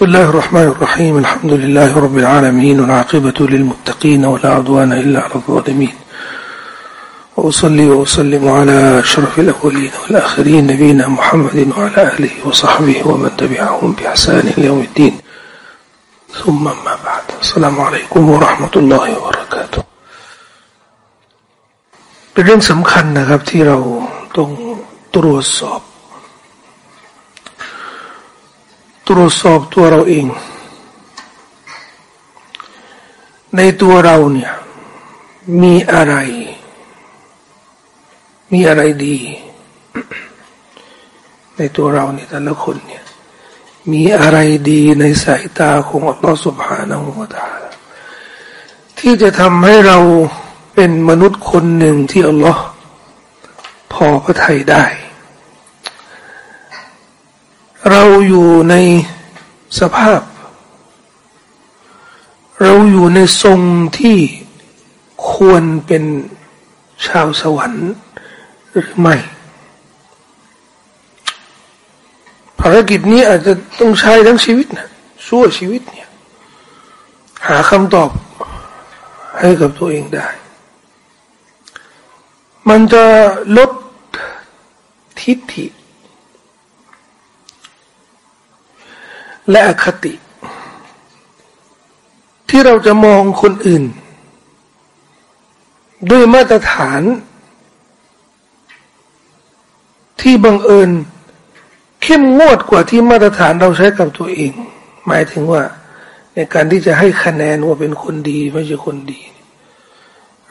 بسم الله الرحمن الرحيم الحمد لله رب العالمين والعاقبة للمتقين ولا عدوان إلا على الظالمين وأصلي وأسلم على أشرف الأولين والآخرين نبينا محمد وعلى آله وصحبه ومن تبعهم بإحسان يوم الدين ثم ما بعد السلام عليكم ورحمة الله وبركاته เป็นเรื่องสำคัญนะครับที่เราต้องตรวจสอบ ตรวจสอบตัวเราเอง ในตัวเราเนี่ย มีอะไร มีอะไรดี ในตัวเราเนี่ยแต่ละคนเนี่ย มีอะไรดีในสายตาของอัลลอฮฺสุบฮานาหูตาที่จะทำให้เราเป็นมนุษย์คนหนึ่งที่อัลลอฮฺพอพระทัยได้ เราอยู่ในสภาพ เราอยู่ในทรงที่ควรเป็นชาวสวรรค์หรือไม่ ภารกิจนี้อาจจะต้องใช้ทั้งชีวิตนะชั่วชีวิตเนี่ย หาคำตอบให้กับตัวเองได้ มันจะลดทิฏฐิ และอคติ ที่เราจะมองคนอื่น ด้วยมาตรฐาน ที่บังเอิญ เข้มงวดกว่าที่มาตรฐานเราใช้กับตัวเอง หมายถึงว่า ในการที่จะให้คะแนนว่าเป็นคนดีไม่ใช่คนดี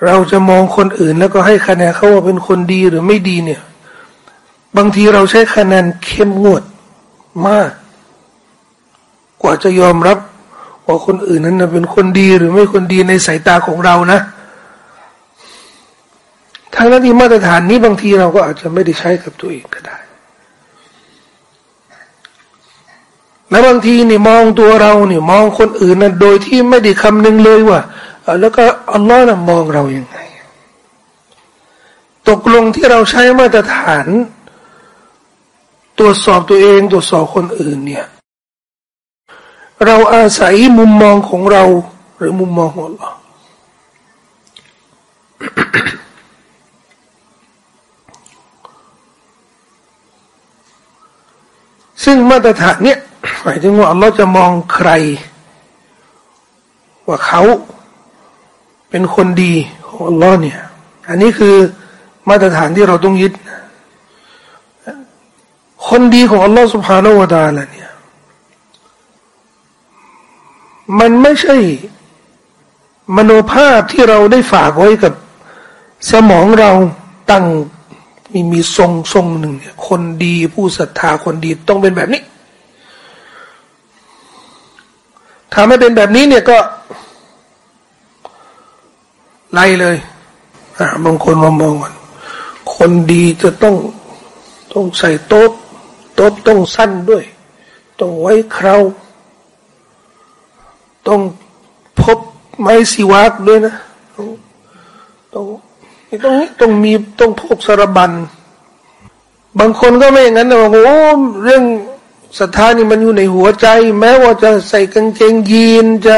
เราจะมองคนอื่นแล้วก็ให้คะแนนเขาว่าเป็นคนดีหรือไม่ดีเนี่ย บางทีเราใช้คะแนนเข้มงวดมาก กว่าจะยอมรับ ว่าคนอื่นนั้นเป็นคนดีหรือไม่คนดีในสายตาของเรานะทางนั้นที่มาตรฐานนี้บางทีเราก็อาจจะไม่ได้ใช้กับตัวเองก็ได้ และบางทีนี่มองตัวเราเนี่ยมองคนอื่นนะโดยที่ไม่ได้คำนึงเลยว่า แล้วก็อัลลอฮ์นะมองเราอย่างไง ตกลงที่เราใช้มาตรฐาน ตรวจสอบตัวเอง ตรวจสอบคนอื่นเนี่ย เราอาศัยมุมมองของเรา หรือมุมมองของเราซึ่งมาตรฐานเนี้ยหมายถึงว่าเราจะมองใคร ว่าเขาเป็นคนดีของอัลลอเนี่ย อันนี้คือมาตรฐานที่เราต้องยึด คนดีของอัลลอฮ์สุบฮานาอูตาละเนี่ย มันไม่ใช่ มโนภาพที่เราได้ฝากไว้กับ สมองเราตั้งมีมีทรงทรงหนึ่งเนี่ยคนดีผู้ศรัทธาคนดีต้องเป็นแบบนี้ถ้าไม่เป็นแบบนี้เนี่ยก็ ไล่เลยอ่าบางคนมามองว่าคนดีจะต้องต้องใส่โต๊ะโต๊ะต้องสั้นด้วย ต้องไว้คราว ต้องพบไม้สีวักด้วยนะต้องต้องต้องมีต้องพกสารบัน บางคนก็ไม่อย่างนั้นนะบอกโอ้เรื่องศรัทธานี่มันอยู่ในหัวใจ แม้ว่าจะใส่กางเกงยีนจะ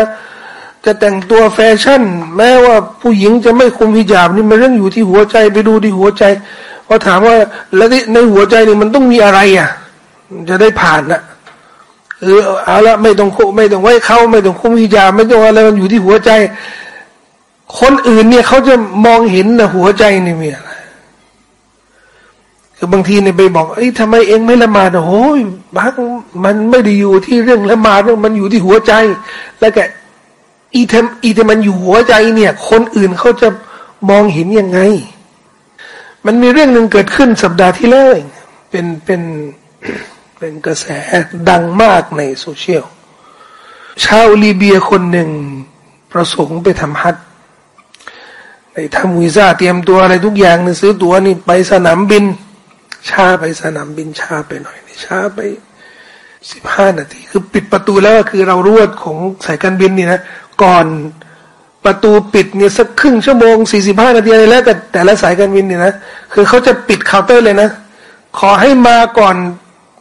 จะแต่งตัวแฟชั่น แม้ว่าผู้หญิงจะไม่คุมหิญาบนี่มันเรื่องอยู่ที่หัวใจไปดูที่หัวใจพอถามว่าแล้วในหัวใจนี่มันต้องมีอะไรอะ จะได้ผ่านนะ ออเอาละไม่ต้องไม่ต้องไว้เขาไม่ต้องคุมหิญาไม่ต้องอะไรมันอยู่ที่หัวใจ คนอื่นเนี่ยเขาจะมองเห็นนะหัวใจนี่มีอะไรคือบางทีเนี่ยไปบอกเอ้ยทำไมเองไม่ละหมาดโอ้ยบักมันไม่ได้อยู่ที่เรื่องละหมาดมันอยู่ที่หัวใจ แล้วแกอีเทมอีเทมันอยู่หัวใจเนี่ย คนอื่นเขาจะมองเห็นยังไง มันมีเรื่องหนึ่งเกิดขึ้นสัปดาห์ที่แล้วเป็นเป็น เป็นกระแสดังมากในโซเชียล ชาวลีเบียคนหนึ่งประสงค์ไปทำฮัทไปทำวีซ่าเตรียมตัวอะไรทุกอย่างนี่ซื้อตั๋วนี่ไปสนามบิน ช้าไปสนามบินช้าไปหน่อยนี่ช้าไปสิบห้านาที คือปิดประตูแล้วคือเรารวดของสายการบินนี่นะก่อนประตูปิดเนี่ยสักครึ่งชั่วโมงสี่สิบห้านาทีอะไรแล้วแต่แต่ละสายการบินเนี่ยนะคือเขาจะปิดเคาน์เตอร์เลยนะ ขอให้มาก่อน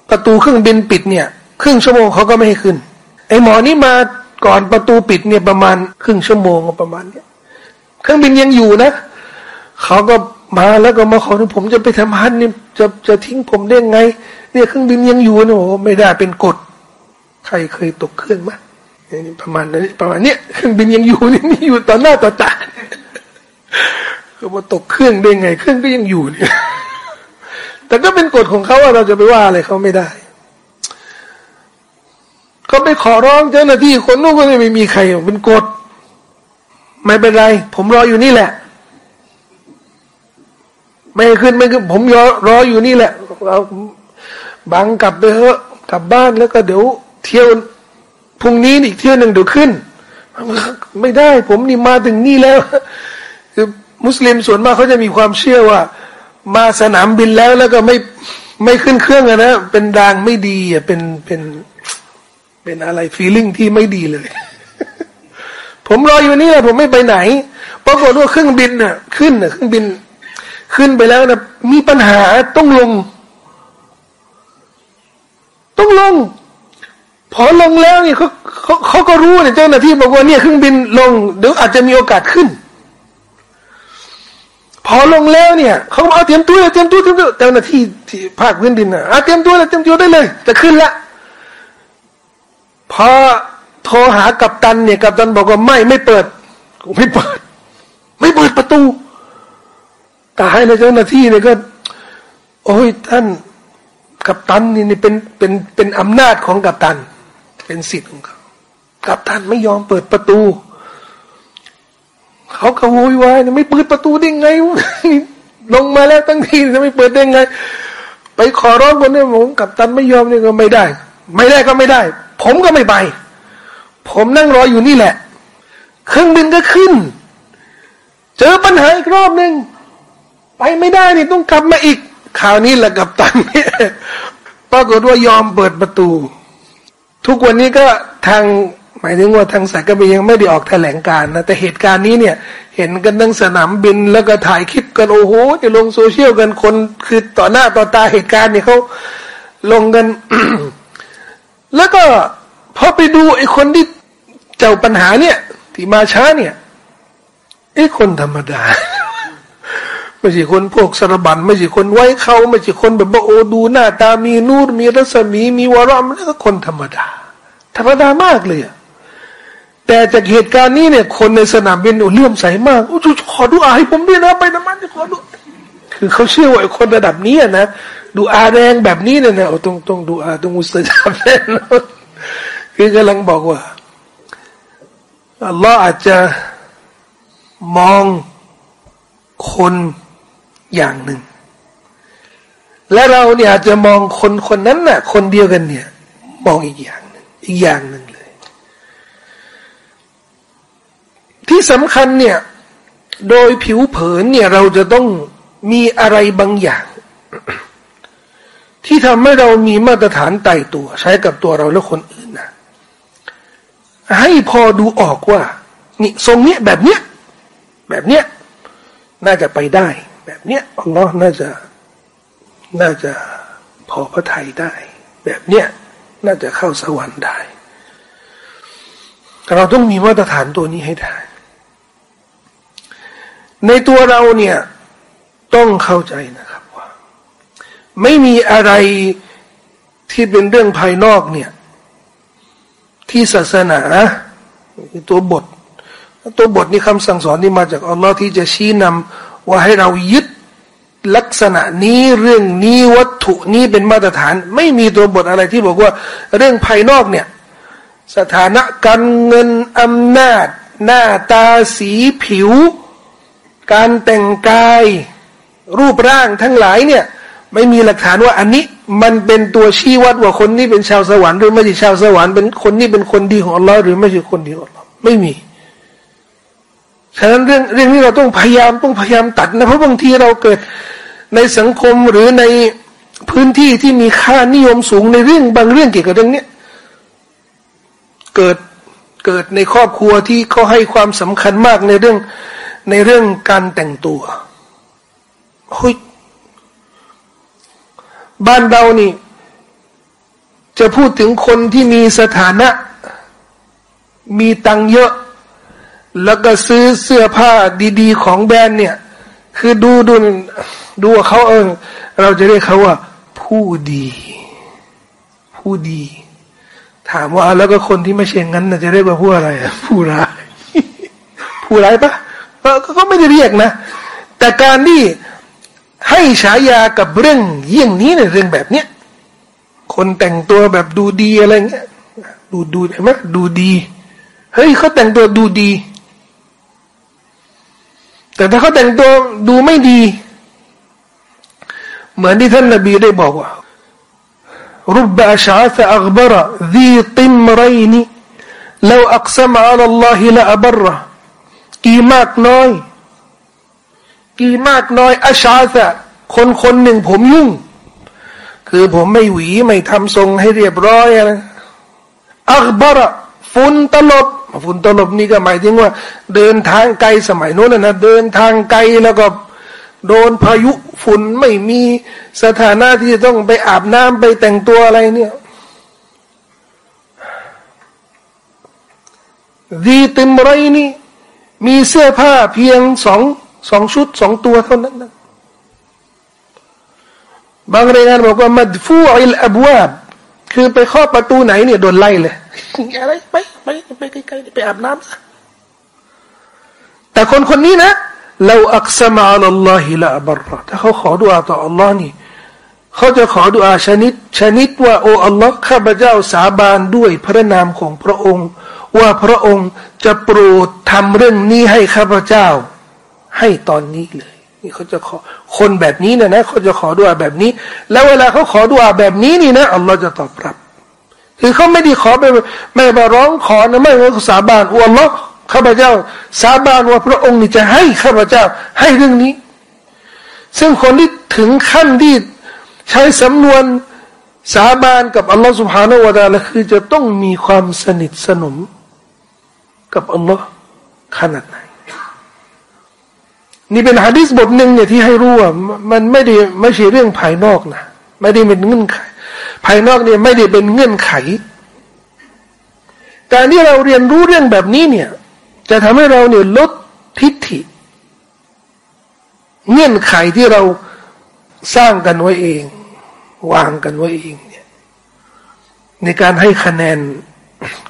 ประตูเครื่องบินปิดเนี่ยครึ่งชั่วโมงเขาก็ไม่ให้ขึ้นไอหมอนี่มาก่อนประตูปิดเนี่ยประมาณครึ่งชั่วโมงประมาณเนี้ยเครื่องบินยังอยู่นะเขาก็มาแล้วก็มาขอผมจะไปทำฮันนี่จะจะทิ้งผมได้ไง เนี่ยเครื่องบินยังอยู่นะโอ้ไม่ได้เป็นกฎ ใครเคยตกเครื่องมาประมาณนั้นประมาณเนี้ยเครื่องบินยังอยู่นี่มีอยู่ต่อหน้าต่อตาเขาบอตกเครื่องได้ไง เครื่องก็ยังอยู่เนี่ย แต่ก็เป็นกฎของเขาว่าเราจะไปว่าอะไรเขาไม่ได้เขาไปขอร้องเจ้าหน้าที่คนนู้นก็ไม่มีใครเป็นกฎไม่เป็นไร ผมรออยู่นี่แหละ ไม่ขึ้นไม่ขึ้นผมรอรออยู่นี่แหละเราบังกลับไปเถอะกลับบ้านแล้วก็เดี๋ยวเที่ยวพรุ่งนี้อีกเที่ยวหนึ่งเดี๋ยวขึ้น ไม่ได้ ผมนี่มาถึงนี่แล้วคือมุสลิมส่วนมากเขาจะมีความเชื่อว่า มาสนามบินแล้วแล้วก็ไม่ไม่ขึ้นเครื่องนะเป็นดางไม่ดีอะเป็นเป็นเป็นอะไรฟีลิ่งที่ไม่ดีเลย ผมรออยู่นี่ผมไม่ไปไหนปรากฏว่าเครื่องบินน่ะ ขึ้นน่ะเครื่องบิน ขึ้นไปแล้วนะมีปัญหาต้องลง ต้องลง พอลงแล้วนี่เขาเขาเขาก็รู้เนี่ยเจ้าหน้าที่บอกว่าเนี่ยเครื่องบินลงเดี๋ยวอาจจะมีโอกาสขึ้น พอลงแล้วเนี่ยเขาเอาเตรียมตัวเตรียมตัวเตรียมตัวเจ้าหน้าที่ที่ภาคพื้นดินอะเตรียมตัวเลยเตรียมตัวได้เลย จะขึ้นละพอโทรหากัปตันเนี่ยกัปตันบอกว่าไม่ไม่เปิดกูไม่เปิด ไม่เปิดประตูตายเลยเจ้าหน้าที่เนี่ยก็ โอ้ยท่านกัปตันนี่เป็นเป็นเป็นอำนาจของกัปตัน เป็นสิทธิ์ของเขากัปตันไม่ยอมเปิดประตู เขาขโวยวายไม่เปิดประตูได้ไงลงมาแล้วตั้งทีจะไม่เปิดได้ไง ไปขอร้องคนนี้ผมกัปตันไม่ยอมนี่ก็ไม่ได้ ไม่ได้ก็ไม่ได้ ผมก็ไม่ไป ผมนั่งรออยู่นี่แหละ เครื่องบินก็ขึ้น เจอปัญหาอีกรอบหนึ่งไปไม่ได้นี่ต้องกลับมาอีกข่าวนี้แหละกับตันเนี่ยปรากฏว่ายอมเปิดประตู ทุกวันนี้ก็ทาง มายถึงว่าทางสายการบินยังไม่ได้ออกแถลงการนะแต่เหตุการณ์นี้เนี่ย เห็นกันทั้งสนามบินแล้วก็ถ่ายคลิปกันโอ้โหจะลงโซเชียลกันคนคือต่อหน้าต่อตาเหตุการณ์เนี่ยเขาลงกัน แล้วก็พอไปดูไอ้คนที่เจ้าปัญหาเนี่ย ที่มาช้าเนี่ยไอ้คนธรรมดาไม่ใช่คนพวกสารบันไม่ใช่คนไว้เขาไม่ใช่คนแบบว่าโอ้ดูหน้าตามีนูรมีรัศมีมีวารามแล้วก็คนธรรมดา ธรรมดามากเลยอะ แต่จากเหตุการณ์นี้เนี่ยคนในสนามบินเลื่อมใสมากโอ้ขอดูอาให้ผมด้วยนะไปน้ำมันจะขอดูคือเขาเชื่อว่าคนระดับนี้นะดูอาแรงแบบนี้เนี่ยนะต้องต้องดูอาต้องมุสลิมแน่นอนคือกำลังบอกว่าอัลลอฮ์อาจจะมองคนอย่างหนึ่ง และเราเนี่ยอาจจะมองคนคนนั้นน่ะ คนเดียวกันเนี่ย มองอีกอย่างหนึ่งอีกอย่างหนึ่งเลย ที่สำคัญเนี่ย โดยผิวเผินเนี่ยเราจะต้องมีอะไรบางอย่าง ที่ทำให้เรามีมาตรฐานไต่ตัว ใช้กับตัวเราและคนอื่นนะให้พอดูออกว่า นี่ทรงเนี้ยแบบเนี้ยแบบเนี้ยน่าจะไปได้ แบบเนี้ยอัลลอฮ์น่าจะน่าจะพอพระทัยได้ แบบเนี้ยน่าจะเข้าสวรรค์ได้ เราต้องมีมาตรฐานตัวนี้ให้ได้ ในตัวเราเนี่ยต้องเข้าใจนะครับว่า ไม่มีอะไรที่เป็นเรื่องภายนอกเนี่ย ที่ศาสนาตัวบท ตัวบทนี่คำสั่งสอนที่มาจากอัลลอฮ์ที่จะชี้นำว่าให้เรายึดลักษณะนี้เรื่องนี้วัตถุนี้เป็นมาตรฐาน ไม่มีตัวบทอะไรที่บอกว่า เรื่องภายนอกเนี่ย สถานะการเงินอำนาจ หน้าตาสีผิว การแต่งกายรูปร่างทั้งหลายเนี่ย ไม่มีหลักฐานว่าอันนี้มันเป็นตัวชี้วัดว่าคนนี้เป็นชาวสวรรค์หรือไม่ใช่ชาวสวรรค์เป็นคนนี้เป็นคนดีของอัลลอฮ์หรือไม่ใช่คนดีของอัลลอฮ์ไม่มีฉะนั้นเรื่องเรื่องนี้เราต้องพยายามต้องพยายามตัดนะเพราะบางทีเราเกิดในสังคมหรือในพื้นที่ที่มีค่านิยมสูงในเรื่องบางเรื่องเกี่ยวกับเรื่องนี้เกิดเกิดในครอบครัวที่เขาให้ความสำคัญมากในเรื่อง ในเรื่องการแต่งตัวเฮ้ยบ้านเรานี่ จะพูดถึงคนที่มีสถานะ มีตังเยอะ แล้วก็ซื้อเสื้อผ้าดีๆ ของแบรนด์เนี่ย คือดูดูดูว่าเขาเออ เราจะเรียกเขาว่า ผู้ดี ผู้ดี ถามว่าแล้วก็คนที่ไม่ใช่งั้นจะเรียกว่าผู้อะไร ผู้ร้าย ผู้ร้ายปะ ก็ไม่ได้เรียกนะ แต่การที่ให้ฉายากับเรื่องเยี่ยงนี้เนี่ยเรื่องแบบเนี้ยคนแต่งตัวแบบดูดีอะไรเงี้ยดูดูเห็นไหมดูดีเฮ้ยเขาแต่งตัวดูดี แต่ถ้าเขาแต่งตัวดูไม่ดี เหมือนที่ท่านนบีได้บอกว่ารุบะชาซอักบระดีติมไรนีแล้วอัก กี่มากน้อย กี่มากน้อยอาชาซะคนคนหนึ่งผมยุ่ง คือผมไม่หวีไม่ทำทรงให้เรียบร้อยนะอักบระฝุ่นตลบฝุ่นตลบนี่ก็หมายถึงว่า เดินทางไกลสมัยโน้นนะเดินทางไกลแล้วก็โดนพายุฝุ่นไม่มีสถานะที่จะต้องไปอาบน้ำไปแต่งตัวอะไรเนี่ยดีต็มไรนี่ มีเสื้อผ้าเพียงสองสองชุดสองตัวเท่านั้นนะบางรายงานบอกว่ามัดฟูอิลอบวาบคือไปข้อประตูไหนเนี่ยโดนไล่เลยอะไรไปไปไปไกลๆไปอาบน้ำซะแต่คนคนนี้นะเราอักษมาอัลลอฮิละบรถ้าเขาขอดุอาต่ออัลลอฮ์นี่เขาจะขอดุอาชนิด ชนิดว่าโอ้อัลลอฮ์ข้าพเจ้าสาบานด้วยพระนามของพระองค์ ว่าพระองค์ จะโปรดทำเรื่องนี้ให้ข้าพเจ้า ให้ตอนนี้เลย นี่เขาจะขอคนแบบนี้เนี่ยนะเขาจะขอดุอาแบบนี้ แล้วเวลาเขาขอดุอาแบบนี้นี่นะอัลลอฮ์จะตอบรับ คือเขาไม่ได้ขอไปไม่มาร้องขอนะไม่มาสาบานอัลลอฮ์ข้าพเจ้า สาบานว่าพระองค์นี่จะให้ข้าพเจ้าให้เรื่องนี้ ซึ่งคนที่ถึงขั้นที่ใช้สำนวนสาบานกับอัลลอฮ์สุบฮานาวะตาละคือจะต้องมีความสนิทสนม กับอัลลอฮ์ขนาดไหน นี่เป็นฮะดิษบทหนึ่งเนี่ยที่ให้รู้ว่ามันไม่ได้ไม่ใช่เรื่องภายนอกนะไม่ได้เป็นเงื่อนไข ภายนอกเนี่ยไม่ได้เป็นเงื่อนไข การที่เราเรียนรู้เรื่องแบบนี้เนี่ย จะทำให้เราเนี่ยลดทิฏฐิ เงื่อนไขที่เราสร้างกันไว้เอง วางกันไว้เองเนี่ยในการให้คะแนน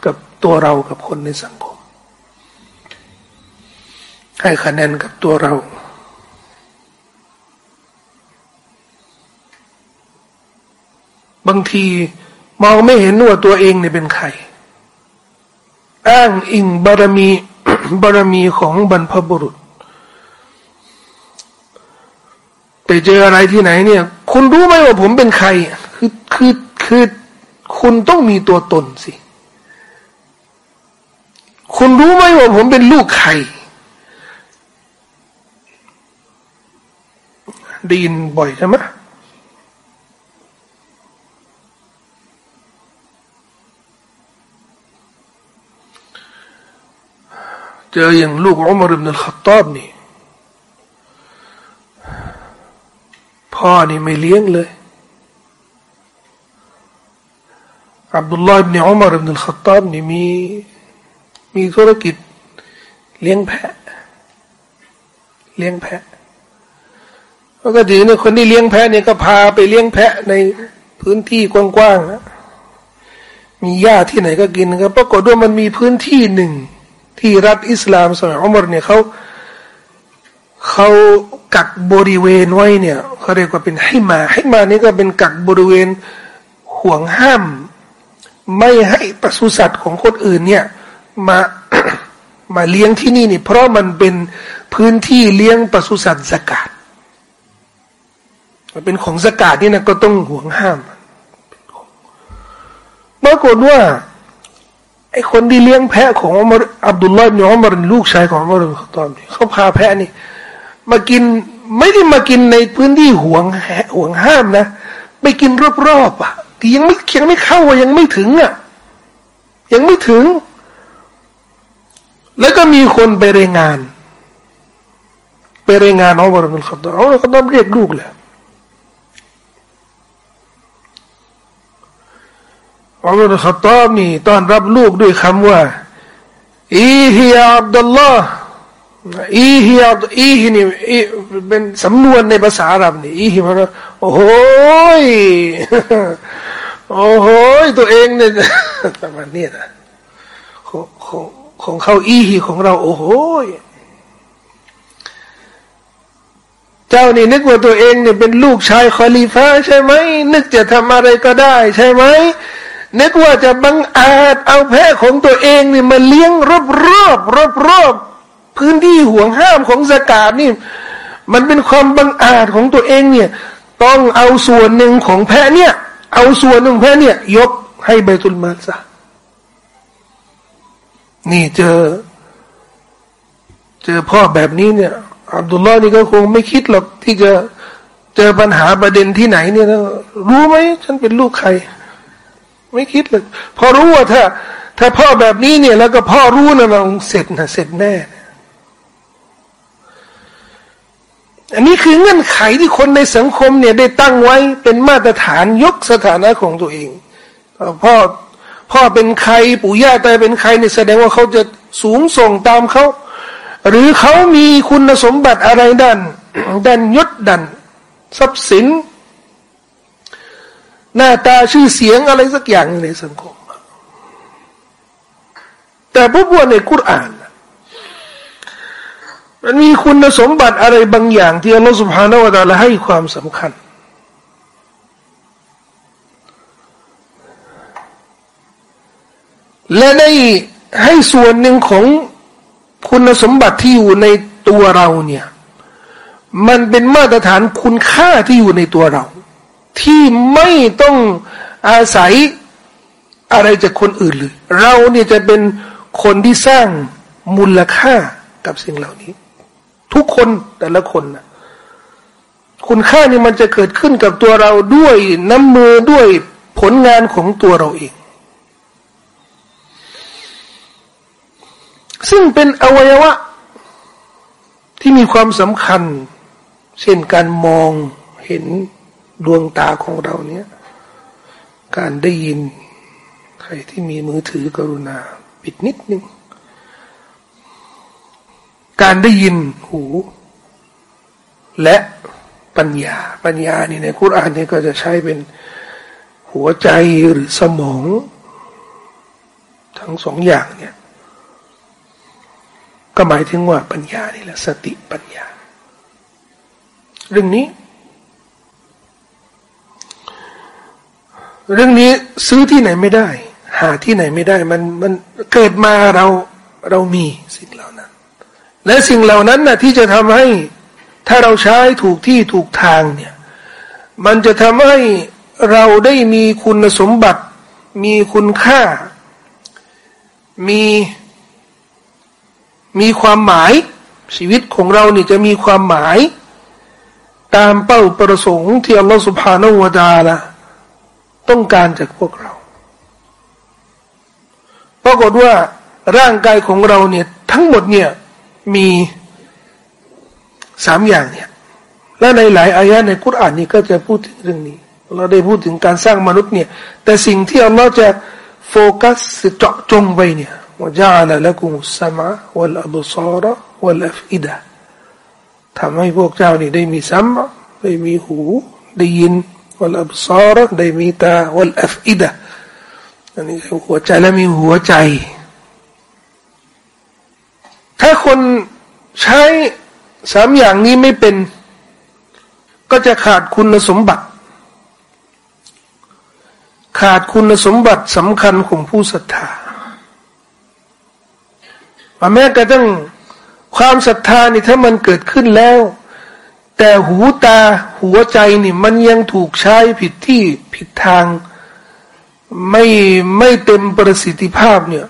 กับตัวเรากับคนในสังคม ให้คะแนนกับตัวเรา บางทีมองไม่เห็นว่าตัวเองเนี่ยเป็นใคร อ้างอิงบารมีบารมีของบรรพบุรุษไปเจออะไรที่ไหนเนี่ย คุณรู้ไหมว่าผมเป็นใคร คือคือคือคุณต้องมีตัวตนสิ คุณรู้ไหมว่าผมเป็นลูกใคร ดีนบ่อยใช่ไหมเจออย่างลูกอุมารอิบนุลขัตตอบนี่พ่อนี่ไม่เลี้ยงเลยอับดุลลอฮ์อิบนุอุมารอิบนุลขัตตอบนี่มีมีธุรกิจเลี้ยงแพะ เลี้ยงแพะ แล้วก็ถือเนี่ยคนที่เลี้ยงแพะเนี่ยก็พาไปเลี้ยงแพะในพื้นที่กว้างๆนะมีหญ้าที่ไหนก็กินก็ปรากฏว่ามันมีพื้นที่หนึ่ง ที่รัฐอิสลามสมัยอุมรเนี่ยเขาเขากักบริเวณไว้เนี่ยเขาเรียกว่าเป็นให้มาให้มานี่ก็เป็นกักบริเวณห่วงห้าม ไม่ให้ปศุสัตว์ของคนอื่นเนี่ยมามาเลี้ยงที่นี่นี่เพราะมันเป็นพื้นที่เลี้ยงปศุสัตว์สกัด มันเป็นของสกัดนี่นะก็ต้องห่วงห้ามปรากฏว่าไอ้คนที่เลี้ยงแพะของอมรอับดุลลอฮ์เนี่ยอมารลูกชายของอมรเขาตอนเขาพาแพะนี่ มากินไม่ได้มากินในพื้นที่ห่วงห่วงห้ามนะไปกินรอบๆอะยังไม่ยังไม่เข้ายังไม่ถึงอะยังไม่ถึง แล้วก็มีคนไปรายงาน ไปรายงานอมรอัลขัตตอุมารเขาต้องเรียกลูกแล้ว อุมารขัตตอบนี่ต้อนรับลูกด้วยคำว่าอีฮิอับดุลลอฮ์อีฮิอับอีฮินี่เป็นสำนวนในภาษาอาหรับนี่อีฮิมันโอ้โหโอ้โหตัวเองเนี่ยประมาณนี้นะของของของเขาอีฮิของเรา โอ้โหเจ้านี่นึกว่าตัวเองเนี่ยเป็นลูกชายคอลีฟ้าใช่ไหมนึกจะทำอะไรก็ได้ ใช่ไหม นึกว่าจะบังอาจเอาแพะของตัวเองนี่มาเลี้ยงรอบรอบรอบรอบพื้นที่ห่วงห้ามของสกาดนี่ มันเป็นความบังอาจของตัวเองเนี่ย ต้องเอาส่วนหนึ่งของแพะเนี่ย เอาส่วนหนึ่งแพะเนี่ย ยกให้ใบตุลมาซะนี่เจอ เจอพ่อแบบนี้เนี่ยอับดุลลอฮ์นี่ก็คงไม่คิดหรอกที่จะเจอปัญหาประเด็นที่ไหนเนี่ยนะรู้ไหมฉันเป็นลูกใคร ไม่คิดเลยพอรู้ว่าถ้า ถ้าพ่อแบบนี้เนี่ย แล้วก็พ่อรู้นะเราเสร็จนะเสร็จแน่ อันนี้คือเงื่อนไขที่คนในสังคมเนี่ยได้ตั้งไว้เป็นมาตรฐานยกสถานะของตัวเองพ่อพ่อเป็นใครปู่ย่าตายเป็นใครเนี่ยแสดงว่าเขาจะสูงส่งตามเขาหรือเขามีคุณสมบัติอะไรดันดันยศดันทรัพย์สิน หน้าตาชื่อเสียงอะไรสักอย่างในสังคม แต่พวกว่าในกุรอานมันมีคุณสมบัติอะไรบางอย่าง ที่อัลลอฮฺสุบฮานาวะตาลาให้ความสำคัญ และได้ให้ส่วนหนึ่งของคุณสมบัติที่อยู่ในตัวเราเนี่ย มันเป็นมาตรฐานคุณค่าที่อยู่ในตัวเรา ที่ไม่ต้องอาศัยอะไรจากคนอื่นเลย เราเนี่ยจะเป็นคนที่สร้างมูลค่ากับสิ่งเหล่านี้ ทุกคนแต่ละคนนะคุณค่านี่มันจะเกิดขึ้นกับตัวเราด้วยน้ำมือด้วยผลงานของตัวเราเอง ซึ่งเป็นอวัยวะ ที่มีความสำคัญ เช่นการมองเห็น ดวงตาของเราเนี้ยการได้ยินใครที่มีมือถือกรุณา ปิดนิดนึง การได้ยินหู และปัญญา ปัญญานี่ในคุรานนี่ก็จะใช้เป็นหัวใจหรือสมอง ทั้งสองอย่างเนี่ย ก็หมายถึงว่าปัญญานี่แหละสติปัญญา เรื่องนี้ เรื่องนี้ซื้อที่ไหนไม่ได้ หาที่ไหนไม่ได้ มันมันเกิดมาเราเรามีสิ่งเหล่านั้น และสิ่งเหล่านั้นนะ่ะที่จะทำให้ถ้าเราใช้ถูกที่ถูกทางเนี่ย มันจะทำให้เราได้มีคุณสมบัติ มีคุณค่า มีมีความหมาย ชีวิตของเรานี่จะมีความหมาย ตามเป้าประสงค์ที่อัลลอฮฺสุบฮานาวะดาละ ต้องการจากพวกเรา ปรากฏว่าร่างกายของเราเนี่ยทั้งหมดเนี่ยมีสามอย่างเนี่ย และในหลายอายะในกุรอานนี่ก็จะพูดถึงเรื่องนี้ เราได้พูดถึงการสร้างมนุษย์เนี่ย แต่สิ่งที่อัลลอจะโฟกัสเจาะจงไปเนี่ยว่าจานะละกุมสมะวลอบซาระวลอฟิดะทำให้พวกเจ้านี่ได้มีสัมได้มีหู ได้ยิน วัลอับซาร์ได้มีตาวัลอัฟอิดะอันนี้หัวใจและมีหัวใจ ถ้าคนใช้สามอย่างนี้ไม่เป็น ก็จะขาดคุณสมบัติ ขาดคุณสมบัติสำคัญของผู้ศรัทธาแม้กระทั่งความศรัทธานี่ถ้ามันเกิดขึ้นแล้ว แต่หูตาหัวใจนี่มันยังถูกใช้ผิดที่ผิดทาง ไม่ไม่เต็มประสิทธิภาพเนี่ย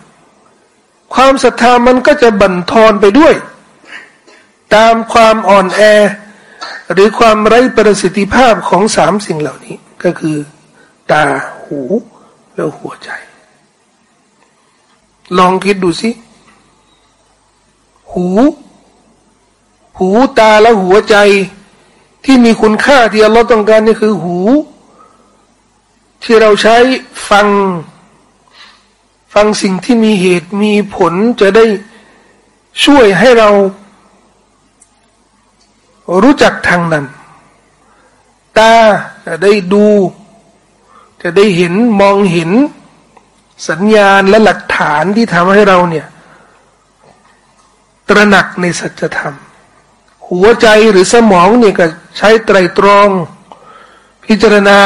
ความศรัทธามันก็จะบั่นทอนไปด้วย ตามความอ่อนแอ หรือความไร้ประสิทธิภาพของสามสิ่งเหล่านี้ ก็คือ ตาหูแล้วหัวใจ ลองคิดดูสิหู หูตาและหัวใจ ที่มีคุณค่าที่เราต้องการนี่คือหู ที่เราใช้ฟัง ฟังสิ่งที่มีเหตุมีผลจะได้ช่วยให้เรา รู้จักทางนั้นตาจะได้ดู จะได้เห็นมองเห็น สัญญาณและหลักฐานที่ทำให้เราเนี่ย ตระหนักในสัจธรรม หัวใจหรือสมองเนี่ยก็ใช้ไตรตรอง พิจารณา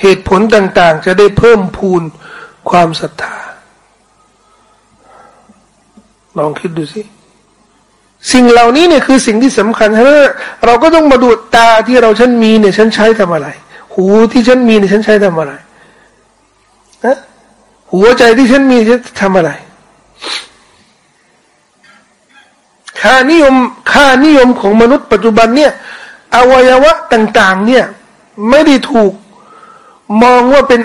เหตุผลต่าง ๆ จะได้เพิ่มพูนความศรัทธา ลองคิดดูสิสิ่งเหล่านี้เนี่ยคือสิ่งที่สำคัญเพราะเราก็ต้องมาดูตาที่เราฉันมีเนี่ยฉันใช้ทำอะไร หูที่ฉันมีเนี่ยฉันใช้ทำอะไรนะหัวใจที่ฉันมีจะทำอะไร ค่านิยมค่านิยมของมนุษย์ปัจจุบันเนี่ยอวัยวะต่างๆเนี่ยไม่ได้ถูกมองว่าเป็น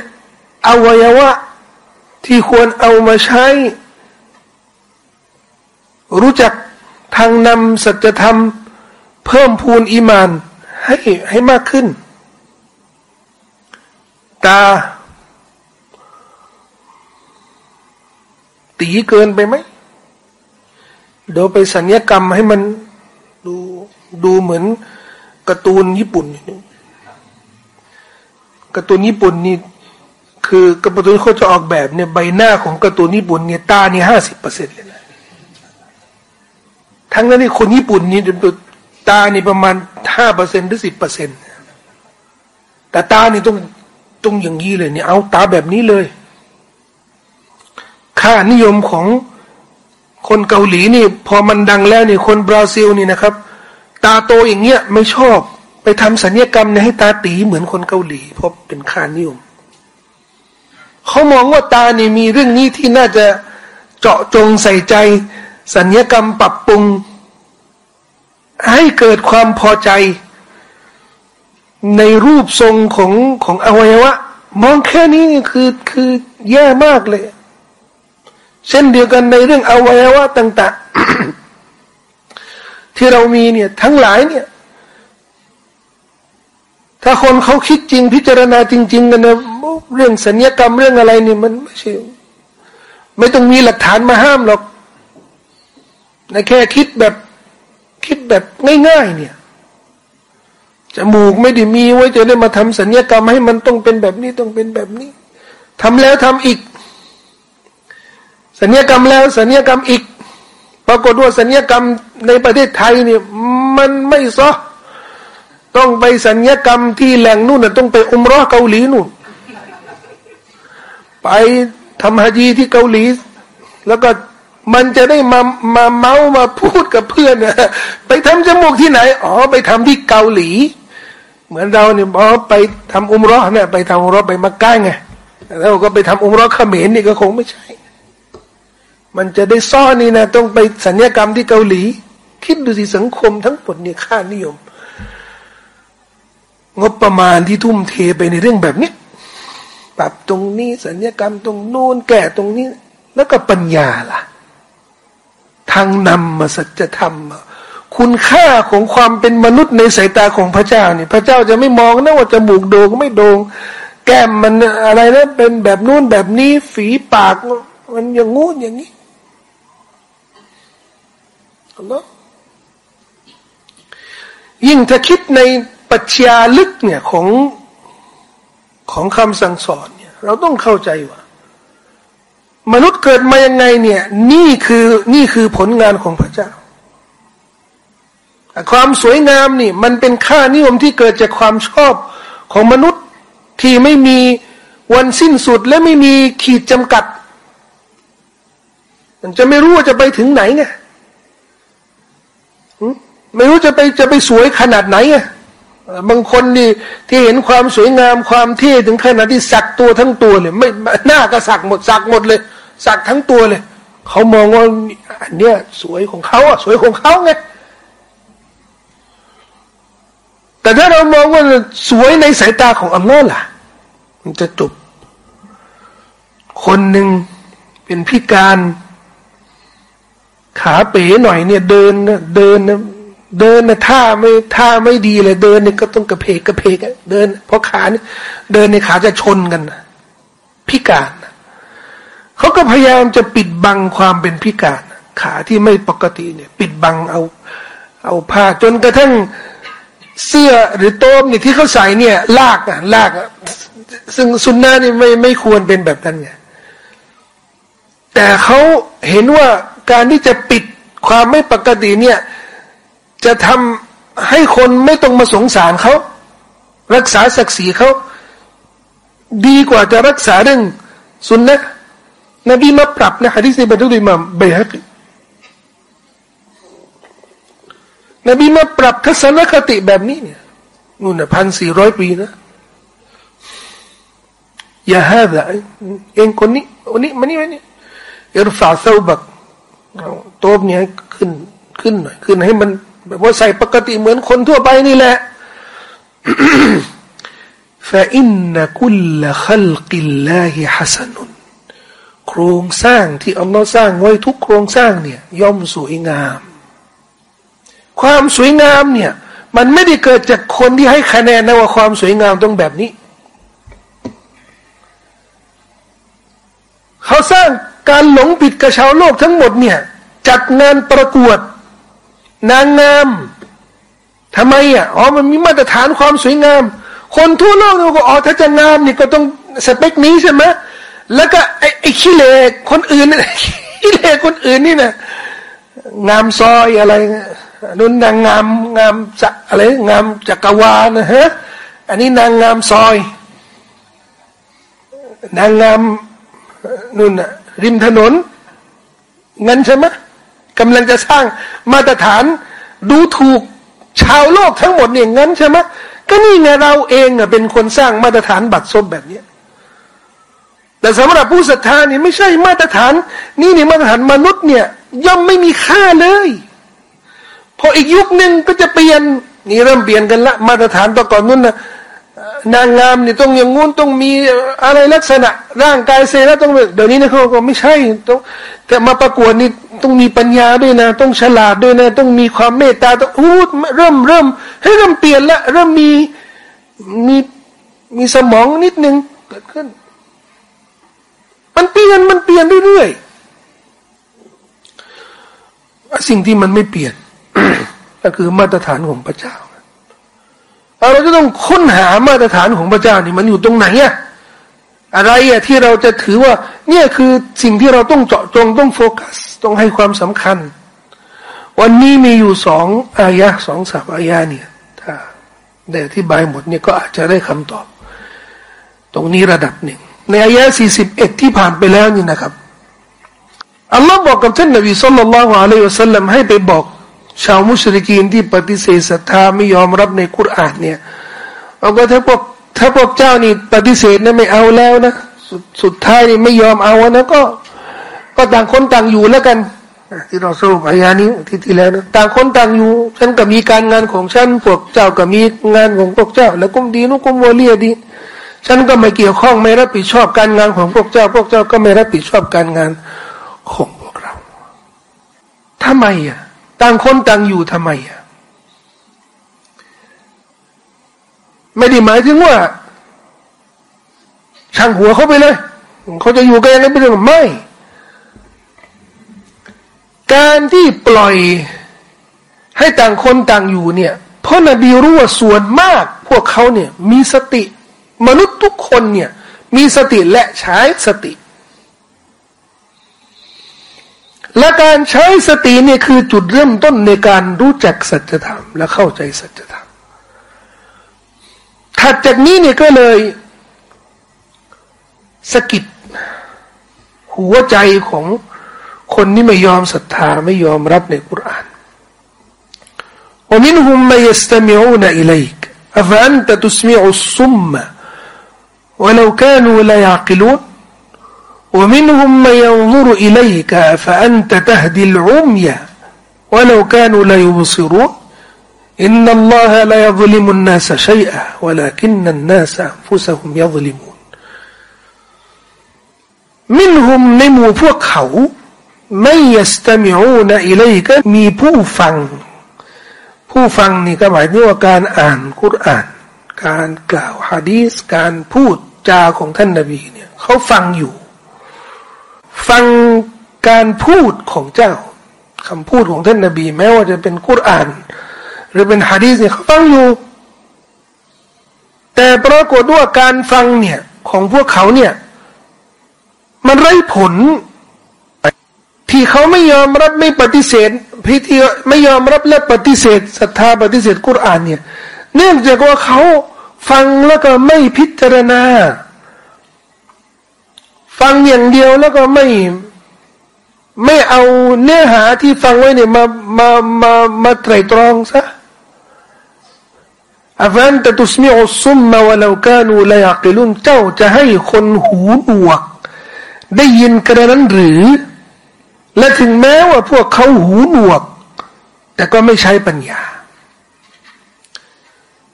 อวัยวะที่ควรเอามาใช้ รู้จักทางนำสัจธรรม เพิ่มพูนอีมานให้ให้มากขึ้น ตา ตีเกินไปไหม เดี๋ยวไปสัญญกรรมให้มันดูดูเหมือนการ์ตูนญี่ปุ่นการ์ตูนญี่ปุ่นนี่คือการ์ตูนเขาจะออกแบบเนี่ยใบหน้าของการ์ตูนญี่ปุ่นเนี่ยตานี่ห้าสิบเปอร์เซ็นต์เลยนะทั้งนั้นนี่คนญี่ปุ่นนี่ตานี่ประมาณห้าเปอร์เซ็นต์หรือสิบเปอร์เซ็นต์แต่ตานี่ต้องต้องอย่างนี้เลยเนี่ยเอาตาแบบนี้เลย ค่านิยมของ คนเกาหลีนี่ พอมันดังแล้วนี่คนบราซิลนี่นะครับ ตาโตอย่างเงี้ยไม่ชอบ ไปทำสัญญกรรมเนี่ยให้ตาตีเหมือนคนเกาหลีเพราะเป็นค่านิยมเขามองว่าตานี่มีเรื่องนี้ที่น่าจะเจาะจงใส่ใจ สัญญกรรมปรับปรุง ให้เกิดความพอใจ ในรูปทรงของของอวัยวะ มองแค่นี้คือคือแย่มากเลย เช่นเดียวกันในเรื่องอวัยวะต่าง ๆ ที่เรามีเนี่ยทั้งหลายเนี่ย ถ้าคนเขาคิดจริงพิจารณาจริง ๆ กันนะเรื่องสัญญกรรมเรื่องอะไรนี่มันไม่ใช่ไม่ต้องมีหลักฐานมาห้ามหรอกนะแค่คิดแบบคิดแบบง่ายๆเนี่ยจมูกไม่ได้มีไว้จะได้มาทำสัญญกรรมให้มันต้องเป็นแบบนี้ต้องเป็นแบบนี้ทำแล้วทำอีก สัญญกรรมแล้วสัญญกรรมอีก ปรากฏว่าสัญญกรรมในประเทศไทยเนี่ยมันไม่ซอต้องไปสัญญกรรมที่แหล่งนู่นต้องไปอุมรอเกาหลีนู่น ไปทำฮาจีที่เกาหลี แล้วก็มันจะได้มามาเมามาพูดกับเพื่อนนะไปทำจมูกที่ไหนอ๋อไปทำที่เกาหลี เหมือนเราเนี่ยอ๋อไปทำอุมรอเนี่ยไปทำอุมรอไปมักกะไงแล้วก็ไปทำอุมรอเขมรนี่ก็คงไม่ใช่ มันจะได้ซ่อนนี่นะต้องไปสัญญกรรมที่เกาหลี คิดดูสิสังคมทั้งหมดเนี่ยค่านิยม งบประมาณที่ทุ่มเทไปในเรื่องแบบนี้ปรับตรงนี้สัญญกรรมตรงนู้นแก่ตรงนี้ แล้วก็ปัญญาล่ะ ทางนำมาสัจธรรม คุณค่าของความเป็นมนุษย์ในสายตาของพระเจ้าเนี่ยพระเจ้าจะไม่มองนะว่าจมูกโด่งไม่โด่งแก้มมันอะไรนะเป็นแบบนู้นแบบนี้ ฝีปาก มันอย่างงู้นอย่างนี้ อัลลอฮ์ยิ่งถ้าคิดในปัจจาลึกเนี่ยของของคำสั่งสอนเนี่ยเราต้องเข้าใจว่า มนุษย์เกิดมายังไงเนี่ยนี่คือนี่คือผลงานของพระเจ้า ความสวยงามนี่ มันเป็นค่านิยมที่เกิดจากความชอบของมนุษย์ที่ไม่มีวันสิ้นสุดและไม่มีขีดจำกัด มันจะไม่รู้ว่าจะไปถึงไหนไง ไม่รู้จะไปจะไปสวยขนาดไหนอะบางคนนี่ที่เห็นความสวยงามความเท่ถึงขนาดที่สักตัวทั้งตัวเลยไม่หน้าก็สักหมดสักหมดเลย สักทั้งตัวเลยเขามองว่าอันเนี้ยสวยของเขาอะสวยของเขาไงแต่ถ้าเรามองว่าสวยในสายตาของอัลลอฮ์ล่ะ มันจะจบคนหนึ่งเป็นพิการ ขาเป๋หน่อยเนี่ยเดินนะเดินนะเดินนะท่าไม่ท่าไม่ดีเลย เดินเนี่ยก็ต้องกระเพกกระเพกเดิน เพราะขาเนี่ยเดินในขาจะชนกันพิการเขาก็พยายามจะปิดบังความเป็นพิการ ขาที่ไม่ปกติเนี่ย ปิดบังเอา เอาผ้าจนกระทั่งเสื้อหรือโต๊ะเนี่ยที่เขาใส่เนี่ย ลากอะลากอะซึ่งสุนนะนี่ไม่ไม่ควรเป็นแบบนั้นไงแต่เขาเห็นว่า การที่จะปิดความไม่ปกติเนี่ย จะทำให้คนไม่ต้องมาสงสารเขารักษาศักดิ์ศรีเขาดีกว่าจะรักษาเรื่องสุนนะนบีมาปรับนะฮะที่ในบรรทุกอิมามเบฮักนบีมาปรับทัศนคติแบบนี้เนี่ยนู่นพันสี่ร้อยปีนะอย่าฮาดะเองคนนี้คนนี้มันนี่มันนี่อิรฟาเซาบัก โต๊ะเนี่ยขึ้นขึ้นหน่อยขึ้นให้มันแบบว่าใส่ปกติเหมือนคนทั่วไปนี่แหละ فإن كل خلق الله حسن โครงสร้างที่อัลลอฮ์สร้างไว้ทุกโครงสร้างเนี่ยย่อมสวยงาม ความสวยงามเนี่ย มันไม่ได้เกิดจากคนที่ให้คะแนนนะว่าความสวยงามต้องแบบนี้ เขาสร้าง การหลงผิดกับชาวโลกทั้งหมดเนี่ย จัดงานประกวด นางงามทำไมอะอ๋อมันมีมาตรฐานความสวยงาม คนทั่วโลกเนี่ยก็อ๋อถ้าจะงามนี่ก็ต้องสเปคนี้ใช่ไหมแล้วก็ไอ้ไอ้ขี้เลคนอื่นขี้เลคนอื่นนี่นะงามซอยอะไรนุ่นนางงามงามจะอะไรงามจักรวาลนะฮะอันนี้นางงามซอย นางงามนุ่นน่ะ ริมถนน งั้นใช่ไหมกำลังจะสร้างมาตรฐาน ดูถูกชาวโลกทั้งหมดเนี่ยงั้นใช่ไหมก็นี่ไงเราเองอะเป็นคนสร้างมาตรฐานบัตรซบแบบนี้แต่สำหรับผู้ศรัทธานี่ไม่ใช่มาตรฐาน นี่นี่มาตรฐานมนุษย์เนี่ย ย่อมไม่มีค่าเลย พออีกยุคหนึ่งก็จะเปลี่ยนนี่เริ่มเปลี่ยนกันละ มาตรฐานต่อก่อนนู้นนะ นางงามนี่ต้องอย่างงู้นต้องมีอะไรลักษณะ ร่างกายเซแล้วต้องเดี๋ยวนี้นะเขาก็ไม่ใช่ต้องแต่มาประกวดนี่ต้องมีปัญญาด้วยนะ ต้องฉลาดด้วยนะ ต้องมีความเมตตาต้องอู้เริ่มเริ่มให้เริ่มเปลี่ยนละเริ่มมีมีมีสมองนิดนึงเกิดขึ้น มันเปลี่ยนมันเปลี่ยนเรื่อยๆสิ่งที่มันไม่เปลี่ยน ก็คือมาตรฐานของพระเจ้า เราจะต้องค้นหามาตรฐานของพระเจ้านี่มันอยู่ตรงไหนอะอะไรอะที่เราจะถือว่า เนี่ยคือสิ่งที่เราต้องเจาะจงต้องโฟกัส ต้องให้ความสำคัญ วันนี้มีอยู่สองอายะสองสามอายะเนี่ยถ้าได้อธิบายหมดเนี่ยก็อาจจะได้คำตอบ ตรงนี้ระดับหนึ่ง ในอายะสี่สิบเอ็ดที่ผ่านไปแล้วนี่นะครับอัลลอฮ์บอกกับท่านนบีสุลต่านละฮ์อะลัยฮิวสัลลัมให้ไปบอก ชาวมุชริกีนที่ปฏิเสธศรัทธาไม่ยอมรับในคุรานเนี่ยเอาก็ถ้าพวกถ้าพวกเจ้านี่ปฏิเสธนะไม่เอาแล้วนะสสุดท้ายนี่ไม่ยอมเอานะก็ ก็ต่างคนต่างอยู่แล้วกันที่เราสรุปอายานี้ที่ที่แล้วนะต่างคนต่างอยู่ ฉันก็มีการงานของฉันพวกเจ้าก็มีงานของพวกเจ้า แล้วกุมดีนุกุมวเลียดีฉันก็ไม่เกี่ยวข้องไม่รับผิดชอบการงานของพวกเจ้า พวกเจ้าก็ไม่รับผิดชอบการงานของพวกเราทำไมอะ ต่างคนต่างอยู่ทำไมอะไม่ได้หมายถึงว่าช่างหัวเขาไปเลย เขาจะอยู่กันยังไงไม่ได้ไม่ การที่ปล่อยให้ต่างคนต่างอยู่เนี่ย เพราะนบีรู้ว่าส่วนมาก พวกเขาเนี่ย มีสติ มนุษย์ทุกคนเนี่ย มีสติและใช้สติ และการใช้สติเนี่ยคือจุดเริ่มต้นในการรู้จักสัจธรรมและเข้าใจสัจธรรมถัดจากนี้เนี่ยก็เลยสกิดหัวใจของคนที่ไม่ยอมศรัทธาไม่ยอมรับในกุราน ومنهم من يستمعون إليك أفأنت تسمع الصم ولو كانوا لا يعقلون ومنهم من ينظر إليك فأنت تهدي العمي ولو كانوا لا يبصرون إن الله لا يظلم الناس شيئا ولكن الناس أنفسهم يظلمون منهم نمو فوقه من يستمعون إليك مي ผู้ฟังผู้ฟังนี่ก็หมายถึงว่าการอ่านกุรอานการกล่าวฮะดีสการพูดจาของท่านนาบีเนี่ยเขาฟังอยู่ ฟังการพูดของเจ้าคำพูดของท่านนบี แม้ว่าจะเป็นกุรอาน หรือเป็นฮะดีษเนี่ยเขาฟังอยู่ แต่ปรากฏว่าการฟังเนี่ยของพวกเขาเนี่ย มันไร้ผล ที่เขาไม่ยอมรับไม่ปฏิเสธพิธีไม่ยอมรับและปฏิเสธศรัทธาปฏิเสธกุรอานเนี่ย เนื่องจากว่าเขาฟังแล้วก็ไม่พิจารณา ฟังอย่างเดียวแล้วก็ไม่ไม่เอาเนื้อหาที่ฟังไว้เนี่ยมามามามาไตรตรองซะอาฟันตะตุสมิอุซุมมาว่าเรากานูลายกลุนเจ้าจะให้คนหูหนวก ได้ยินกระนั้นหรือ และถึงแม้ว่าพวกเขาหูหนวก แต่ก็ไม่ใช้ปัญญา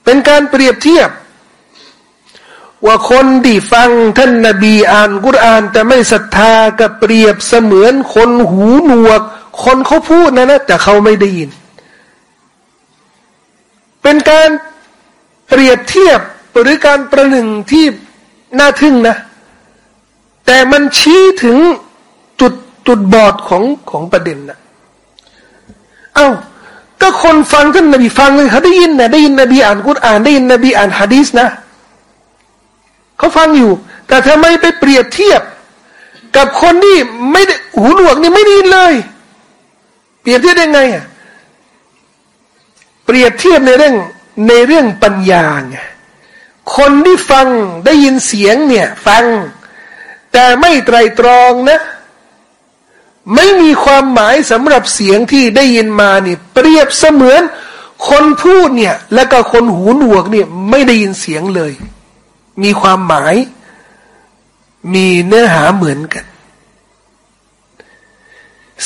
เป็นการเปรียบเทียบ ว่าคนที่ฟังท่านนบีอ่านกุรอาน แต่ไม่ศรัทธากับเปรียบเสมือนคนหูหนวก คนเขาพูดนะนะแต่เขาไม่ได้ยิน เป็นการเปรียบเทียบหรือการประหนึ่งที่น่าทึ่งนะ แต่มันชี้ถึงจุดจุดบอดของของประเด็นนะเอา้าก็คนฟังท่านนบีฟังเลยเขาได้ยินนะได้ยินนบีอ่านกุรอานได้ยินนบีอ่านฮะดีสนะ เขาฟังอยู่ แต่ทำไมไปเปรียบเทียบ กับคนที่ไม่ได้หูหนวกนี่ไม่ไดีเลย เปรียบเทียบได้ไงอะเปรียบเทียบในเรื่องในเรื่องปัญญาไงคนที่ฟังได้ยินเสียงเนี่ย ฟัง แต่ไม่ไตรตรองนะ ไม่มีความหมายสำหรับเสียงที่ได้ยินมานี่เปรียบเสมือน คนพูดเนี่ย แล้วก็คนหูหนวกเนี่ย ไม่ได้ยินเสียงเลย มีความหมาย มีเนื้อหาเหมือนกัน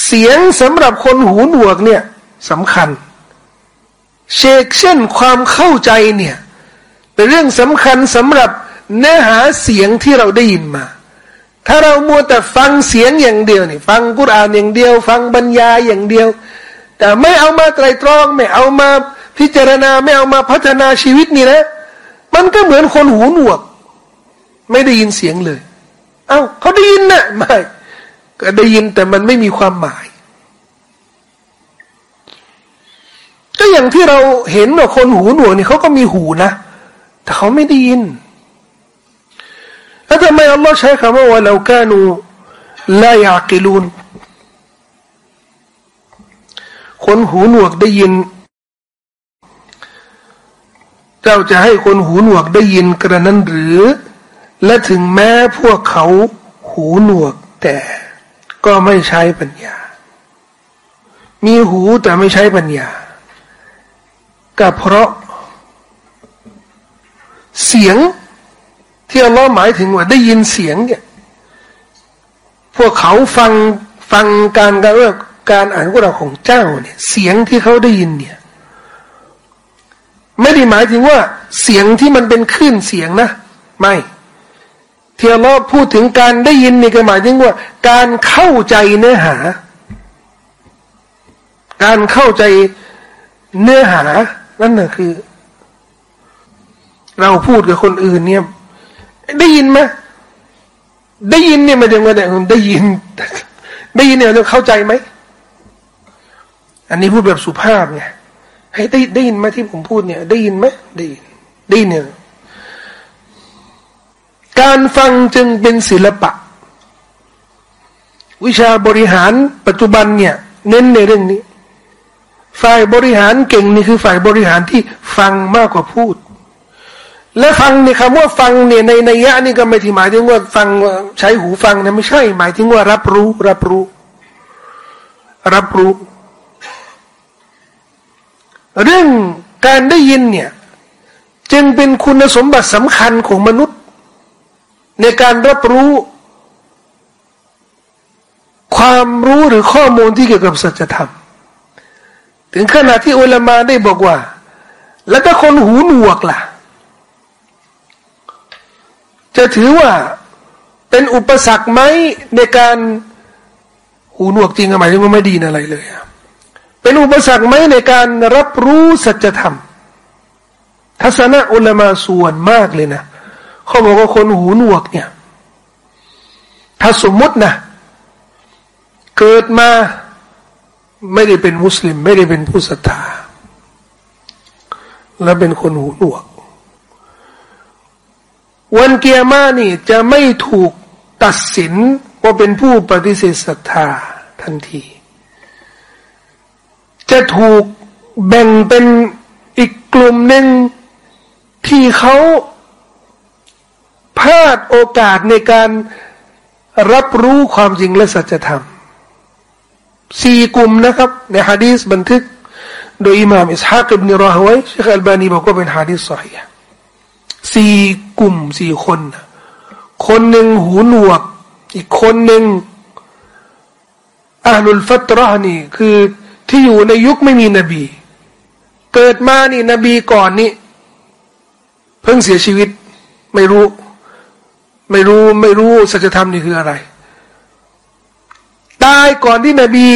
เสียงสำหรับคนหูหนวกเนี่ยสำคัญ เชกเช่นความเข้าใจเนี่ย เป็นเรื่องสำคัญสำหรับเนื้อหาเสียงที่เราได้ยินมา ถ้าเรามัวแต่ฟังเสียงอย่างเดียวนี่ฟังกุรอานอย่างเดียว ฟังบรรยายอย่างเดียว แต่ไม่เอามาไตรตรอง ไม่เอามาพิจารณาไม่เอามาพัฒนาชีวิตนี่นะ มันก็เหมือนคนหูหนวก ไม่ได้ยินเสียงเลย เอา้าเขาได้ยินนะไม่ก็ได้ยินแต่มันไม่มีความหมาย ก็อย่างที่เราเห็นว่าคนหูหนวกนี่เขาก็มีหูนะ แต่เขาไม่ได้ยินแล้วทำไมอัลลอฮ์ใช้คำว่าว่าเรากนูลายากิลูนคนหูหนวกได้ยิน เจ้าจะให้คนหูหนวกได้ยินกระนั้นหรือ และถึงแม้พวกเขาหูหนวกแต่ก็ไม่ใช้ปัญญา มีหูแต่ไม่ใช้ปัญญา ก็เพราะ เสียงที่อัลลอฮ์หมายถึงว่าได้ยินเสียงเนี่ยพวกเขาฟังฟังการการเรื่องการอ่านกุรอานของเจ้าเนี่ย เสียงที่เขาได้ยินเนี่ย ไม่ได้หมายถึงว่าเสียงที่มันเป็นคลื่นเสียงนะ ไม่เทียร์ลอพูดถึงการได้ยินนี่ก็หมายถึงว่า การเข้าใจเนื้อหา การเข้าใจเนื้อหา นั่นน่ะคือ เราพูดกับคนอื่นเนี่ย ได้ยินไหมได้ยินเนี่ยมาถึงว่าเนี่ยได้ยิน ได้ยินเนี่ยเราเข้าใจไหม อันนี้พูดแบบสุภาพไง ให้ได้ได้ยินไหมที่ผมพูดเนี่ย ได้ยินไหมได้ยินได้ยินเนี่ยการฟังจึงเป็นศิลปะ วิชาบริหารปัจจุบันเนี่ย เน้นในเรื่องนี้ ฝ่ายบริหารเก่งนี่คือฝ่ายบริหารที่ฟังมากกว่าพูด และฟังเนี่ยคำว่าฟังเนี่ยในในยะนี่ก็ไม่ที่หมายถึงว่าฟังใช้หูฟังนะไม่ใช่ หมายถึงว่ารับรู้ รับรู้ รับรู้ เรื่องการได้ยินเนี่ยจึงเป็นคุณสมบัติสำคัญของมนุษย์ ในการรับรู้ ความรู้หรือข้อมูลที่เกี่ยวกับสัจธรรม ถึงขนาดที่อุลามาได้บอกว่า แล้วถ้าคนหูหนวกล่ะ จะถือว่าเป็นอุปสรรคไหมในการหูหนวกจริงหมายถึงว่าไม่ดีอะไรเลยอะ เป็นอุปสรรคไหมในการรับรู้สัจธรรม ทัศนะอุลามาส่วนมากเลยนะเขาบอกว่าคนหูหนวกเนี่ย ถ้าสมมตินะเกิดมาไม่ได้เป็นมุสลิม ไม่ได้เป็นผู้ศรัทธาและเป็นคนหูหนวก วันเกียร์มานี่จะไม่ถูกตัดสินว่าเป็นผู้ปฏิเสธศรัทธาทันที จะถูกแบ่งเป็นอีกกลุ่มหนึ่งที่เขาพลาดโอกาสในการรับรู้ความจริงและสัจธรรมสี่กลุ่มนะครับ ในฮะดีษบันทึก โดยอิหม่ามอิสฮากอิบนิรอฮวยเชคอัลบานีบอกว่าเป็นฮะดีษสฮีสี่กลุ่มสี่คน คนหนึ่งหูหนวก อีกคนหนึ่งอาลุลฟัตรห์นี่คือ ที่อยู่ในยุคไม่มีนบี เกิดมานี่นบีก่อนนี่เพิ่งเสียชีวิต ไม่รู้ ไม่รู้ไม่รู้สัจธรรมนี่คืออะไรตายก่อนที่นบี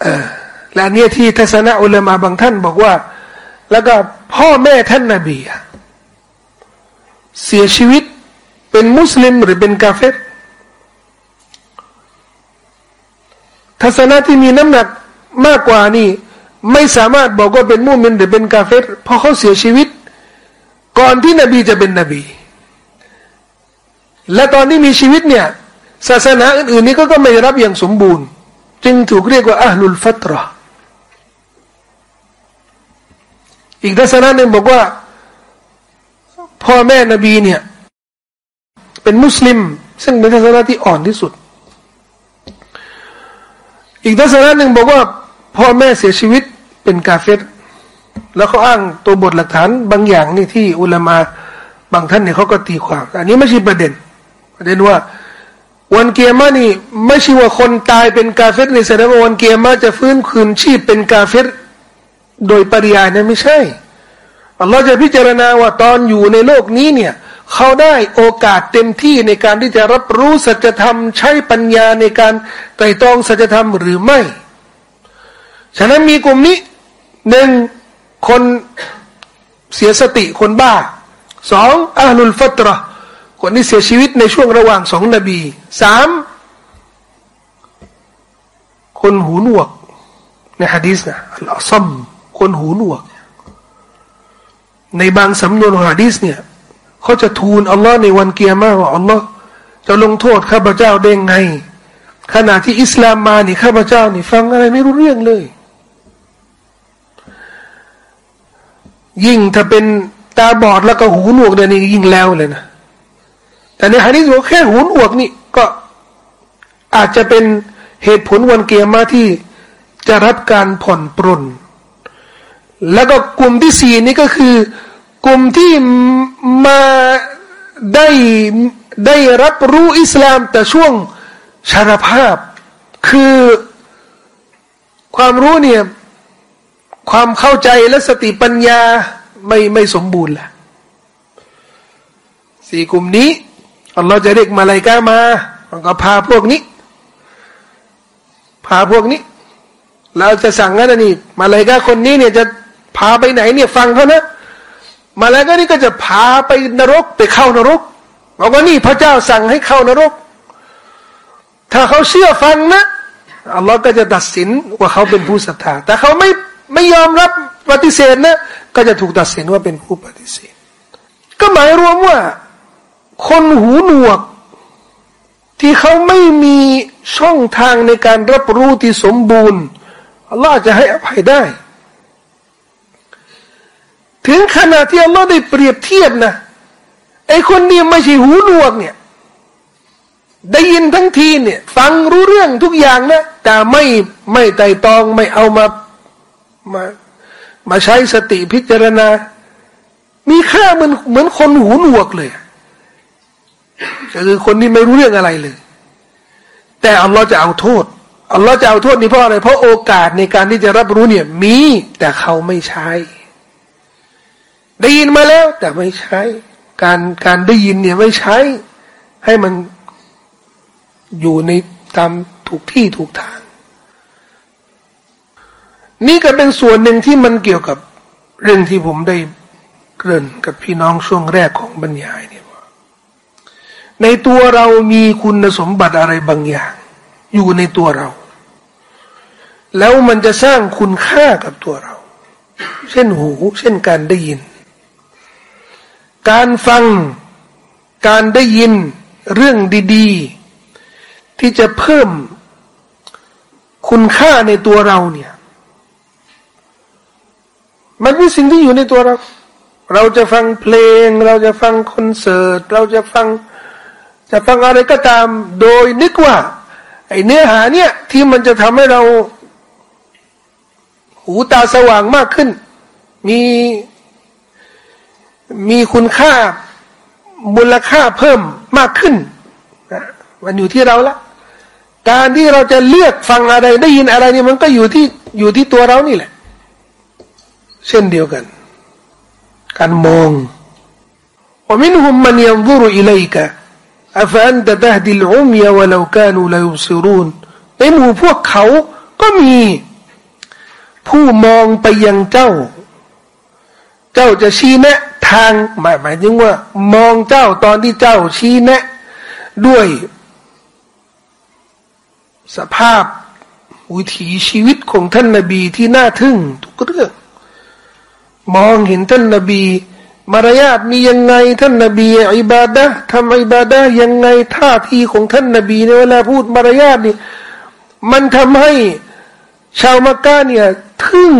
เออและเนี่ยที่ทัศนะอุลามาบางท่านบอกว่า แล้วก็พ่อแม่ท่านนบีเสียชีวิตเป็นมุสลิมหรือเป็นกาเฟรทัศนะที่มีน้ำหนัก มากกว่านี่ ไม่สามารถบอกว่าเป็นมุมินหรือเป็นกาเฟรเพราะเขาเสียชีวิต ก่อนที่นบีจะเป็นนบี และตอนที่มีชีวิตเนี่ย ศาสนาอื่นๆนี้ก็ก็ไม่รับอย่างสมบูรณ์ จึงถูกเรียกว่าอัลลุลฟัตรออีกศาสนาหนึ่งบอกว่า พ่อแม่นบีเนี่ย เป็นมุสลิม ซึ่งเป็นศาสนาที่อ่อนที่สุด อีกศาสนาหนึ่งบอกว่า พ่อแม่เสียชีวิตเป็นกาเฟตแล้วเขาอ้างตัวบทหลักฐานบางอย่างนี่ที่อุลามาบางท่านเนี่ยเขาก็ตีความ อันนี้ไม่ใช่ประเด็น ประเด็นว่า วันเกียร์มานี่ ไม่ใช่ว่าคนตายเป็นกาเฟตในแสดงว่าวันเกียร์มาจะฟื้นคืนชีพเป็นกาเฟตโดยปริยายนะไม่ใช่อัลลอฮ์จะพิจารณาว่าตอนอยู่ในโลกนี้เนี่ยเขาได้โอกาสเต็มที่ในการที่จะรับรู้สัจธรรมใช้ปัญญาในการไตรตรองสัจธรรมหรือไม่ ฉะนั้นมีกลุ่มนี้หนึ่งคนเสียสติคนบ้าสองอาลุลฟัตระคนที่เสียชีวิตในช่วงระหว่างสองนบีสามคนหูหนวก ในฮะดีษนะอัลลอซัมคนหูหนวก ในบางสำนวนของฮะดีษเนี่ยเขาจะทูลอัลลอฮ์ในวันเกียร์มาว่าอัลลอฮ์จะลงโทษข้าพเจ้าได้ไง ขณะที่อิสลามมานี่ข้าพเจ้านี่ฟังอะไรไม่รู้เรื่องเลย ยิ่งถ้าเป็นตาบอดแล้วก็หูหนวกเดี๋ยนี้ยิ่งแล้วเลยนะแต่ในฮะดีษบอกแค่หูหนวกนี่ก็อาจจะเป็นเหตุผลวันเกียร์มาที่จะรับการผ่อนปรนแล้วก็กลุ่มที่สี่นี่ก็คือกลุ่มที่มาได้ได้รับรู้อิสลามแต่ช่วงชารภาพ คือความรู้เนี่ย ความเข้าใจและสติปัญญาไม่ไม่สมบูรณ์ละสี่กลุ่มนี้อัลลอฮ์จะเรียกมาลายกามามันก็พาพวกนี้ พาพวกนี้ เราจะสั่งงั้นนี่มาลายกาคนนี้เนี่ยจะพาไปไหนเนี่ยฟังเขานะมาลายกานี่ก็จะพาไปนรกไปเข้านรกบอกว่านี่พระเจ้าสั่งให้เข้านรก ถ้าเขาเชื่อฟังนะอัลลอฮ์ก็จะตัดสินว่าเขาเป็นผู้ศรัทธาแต่เขาไม่ ไม่ยอมรับปฏิเสธนะ ก็จะถูกตัดสินว่าเป็นผู้ปฏิเสธ ก็หมายรวมว่า คนหูหนวก ที่เขาไม่มีช่องทางในการรับรู้ที่สมบูรณ์อัลลอฮ์จะให้อภัยได้ ถึงขนาดที่อัลลอฮ์ได้เปรียบเทียบนะไอคนนี้ไม่ใช่หูหนวกเนี่ย ได้ยินทั้งทีเนี่ย ฟังรู้เรื่องทุกอย่างนะแต่ไม่ไม่ไต่ตองไม่เอามา มามาใช้สติพิจารณา มีค่าเหมือนเหมือนคนหูหนวกเลยก็คือคนที่ไม่รู้เรื่องอะไรเลย แต่อัลลอฮ์จะเอาโทษอัลลอฮ์จะเอาโทษนี้เพราะอะไร เพราะโอกาสในการที่จะรับรู้เนี่ย มี แต่เขาไม่ใช้ ได้ยินมาแล้ว แต่ไม่ใช้ การการได้ยินเนี่ยไม่ใช้ ให้มันอยู่ในตามถูกที่ถูกทาง นี่ก็เป็นส่วนหนึ่งที่มันเกี่ยวกับเรื่องที่ผมได้เกริ่นกับพี่น้องช่วงแรกของบรรยายเนี่ยในตัวเรามีคุณสมบัติอะไรบางอย่าง อยู่ในตัวเรา แล้วมันจะสร้างคุณค่ากับตัวเรา เช่นหู เช่นการได้ยิน การฟังการได้ยินเรื่องดีๆ ที่จะเพิ่มคุณค่าในตัวเราเนี่ย มันเป็นสิ่งที่อยู่ในตัวเรา เราจะฟังเพลง เราจะฟังคอนเสิร์ต เราจะฟัง จะฟังอะไรก็ตาม โดยนึกว่า ไอเนื้อหาเนี่ยที่มันจะทำให้เรา หูตาสว่างมากขึ้น มีมีคุณค่ามูลค่าเพิ่มมากขึ้นนะมันอยู่ที่เราละ การที่เราจะเลือกฟังอะไรได้ยินอะไรนี่มันก็อยู่ที่อยู่ที่ตัวเรานี่แหละ เช่นเดียวกัน การมองว่ามินหุมมันยังดูรุอิเลิกะอัฟอันตะตะดิลอุมยาวะลาวกานูลายุซิรุนในหมู่พวกเขาก็มี ผู้มองไปยังเจ้า เจ้าจะชี้แนะทางหมายหมายถึงว่า มองเจ้าตอนที่เจ้าชี้แนะ ด้วย สภาพวิถีชีวิตของท่านนาบีที่น่าทึ่งทุกเรื่อง มองเห็นท่านนบี มารยาทมียังไงท่านนบีอิบาดะทำอิบาดะยังไงท่าทีของท่านนบีในเวลาพูดมารยาทนี่มันทำให้ชาวมักกะเนี่ยทึ่ง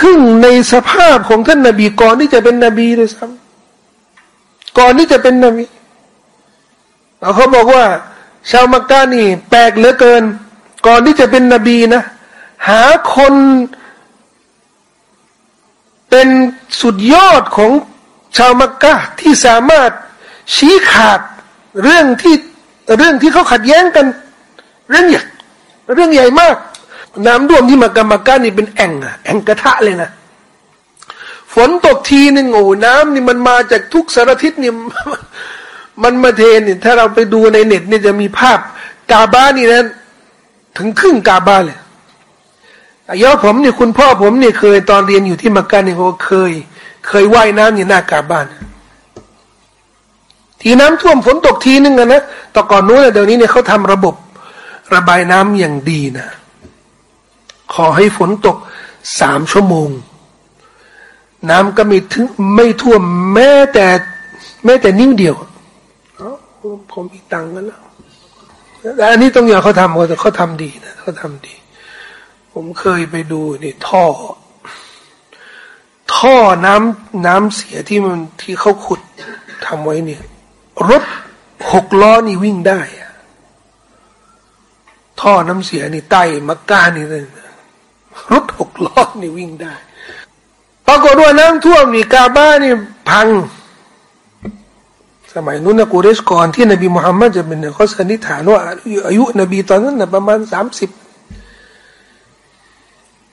ทึ่งในสภาพของท่านนบีก่อนที่จะเป็นนบีเลยซ้ำก่อนที่จะเป็นนบีเขาบอกว่า ชาวมักกะนี่ แปลกเหลือเกิน ก่อนที่จะเป็นนบีนะ หาคน เป็นสุดยอดของชาวมักกะที่สามารถชี้ขาดเรื่องที่เรื่องที่เขาขัดแย้งกัน เรื่องใหญ่เรื่องใหญ่มาก น้ำท่วมที่มากามาก้านี่เป็นแอ่งอะแอ่งกระทะเลยนะฝนตกทีนึงโอ้น้ำนี่มันมาจากทุกสารทิศนี่มันมาเทนี่ถ้าเราไปดูในเน็ตเนี่ยจะมีภาพกาบ้านี่นะถึงครึ่งกาบ้าเลย ยอผมเนี่ยคุณพ่อผมเนี่ยเคยตอนเรียนอยู่ที่มักกะเนี่ยเขาเคย เคยว่ายน้ำอยู่หน้ากาบ้าน ทีน้ำท่วมฝนตกทีนึงนะแต่ก่อนนู้นเดี๋ยวนี้เนี่ยเขาทำระบบระบายน้ำอย่างดีนะ ขอให้ฝนตกสามชั่วโมง น้ำก็ไม่ถึงไม่ท่วมแม้แต่แม้แต่นิ้วเดียวผมมีตังค์กันแล้วแต่อันนี้ต้องอย่างเขาทำเขาเขาทำดีนะเขาทำดี ผมเคยไปดูนี่ท่อ ท่อน้ำน้ำเสียที่มันที่เขาขุดทำไว้เนี่ย รถหกล้อนี่วิ่งได้ท่อน้ำเสียนี่ใต้มักกานี่เลยรถหกล้อนี่วิ่งได้ปรากฏว่าน้ำท่วมนี่กาบ้านี่พัง สมัยนู้นนะกูเรชก่อนที่นบีมุฮัมมัดจะเป็นเขาสันนิษฐานว่าอายุนบีตอนนั้นนะประมาณสามสิบ